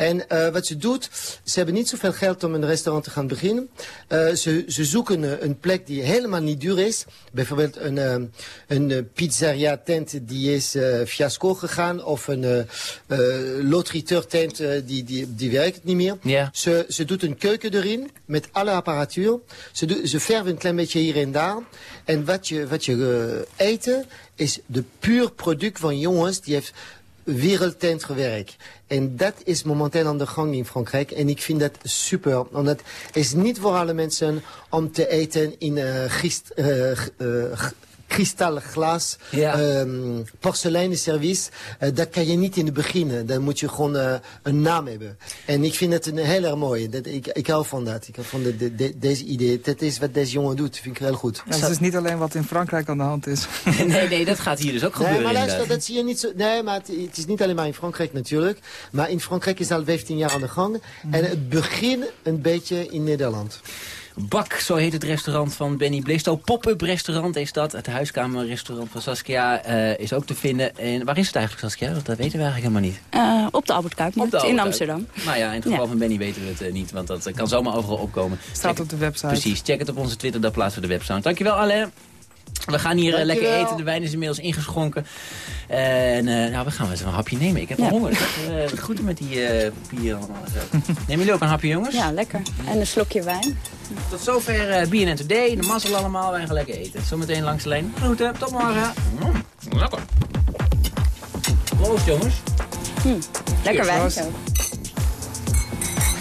En eh, wat ze doet, ze hebben niet zoveel geld om een restaurant te gaan beginnen. Eh, ze, ze zoeken eh, een plek die helemaal niet duur is. Bijvoorbeeld een, een pizzeria tent die is fiasco gegaan. Of een lotriteur tent die, die, die werkt niet meer. Ja. Ze, ze doet een keuken erin met alle apparatuur. Ze, doet- ze verven een klein beetje hier en daar. En wat je, wat je eten is de puur product van jongens die heeft wereldtent gewerkt. En dat is momenteel aan de gang in Frankrijk. En ik vind dat super. Omdat het is niet voor alle mensen om te eten in uh, gist, eh, g- eh, g- kristalglas, Ja. porseleinen dat kan je niet in het begin. Dan moet je gewoon eh, een naam hebben. En ik vind het een heel erg mooi. Dat, ik, ik hou van dat. Ik hou van de, de- de- deze idee. Dat is wat deze jongen doet. vind ik heel goed. Ja, het is niet alleen wat in Frankrijk aan de hand is. nee, nee, dat gaat hier dus ook Nee, gebeuren maar luister, dat zie je niet zo... Nee, maar het, het is niet alleen maar in Frankrijk natuurlijk. Maar in Frankrijk is al 15 jaar aan de gang. En het begint een beetje in Nederland. Bak, zo heet het restaurant van Benny Blisto. Pop-up restaurant is dat. Het huiskamerrestaurant van Saskia eh, is ook te vinden. En waar is het eigenlijk, Saskia? Dat, dat weten we eigenlijk helemaal niet. Eh, op de Albert Kuipmarkt de in Amsterdam. Nou ja, in het geval Ja. van Benny weten we het eh, niet. Want dat kan zomaar overal opkomen. Staat Check- op de website. Precies, check het op onze Twitter, daar plaatsen we de website. Dankjewel Alain. We gaan hier eh, lekker eten. De wijn is inmiddels ingeschonken. En eh, nou, we gaan eens een hapje nemen. Ik heb wel Ja. honger. Uh, goed met die eh papier allemaal. Nemen jullie ook een hapje, jongens? Ja, lekker. En een slokje wijn. Tot zover eh BNN Today. De mazzel allemaal. Wij gaan lekker eten. Zometeen langs de lijn. Groeten. Tot morgen. Mm, lekker. Proost, jongens. Lekker wijn zo.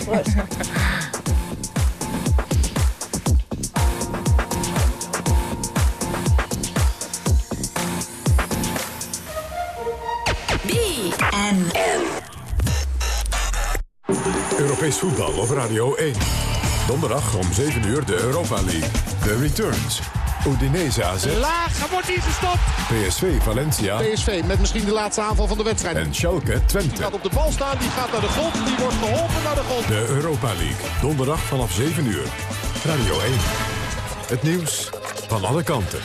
Proost. Europees voetbal op Radio 1. Donderdag om 7 uur de Europa League. The Returns. Udinese AZ. Laag, wordt hier gestopt. PSV Valencia. PSV met misschien de laatste aanval van de wedstrijd. En Schalke Die Twente. gaat op de bal staan, die gaat naar de grond, die wordt geholpen naar de grond. De Europa League. Donderdag vanaf 7 uur. Radio 1. Het nieuws van alle kanten.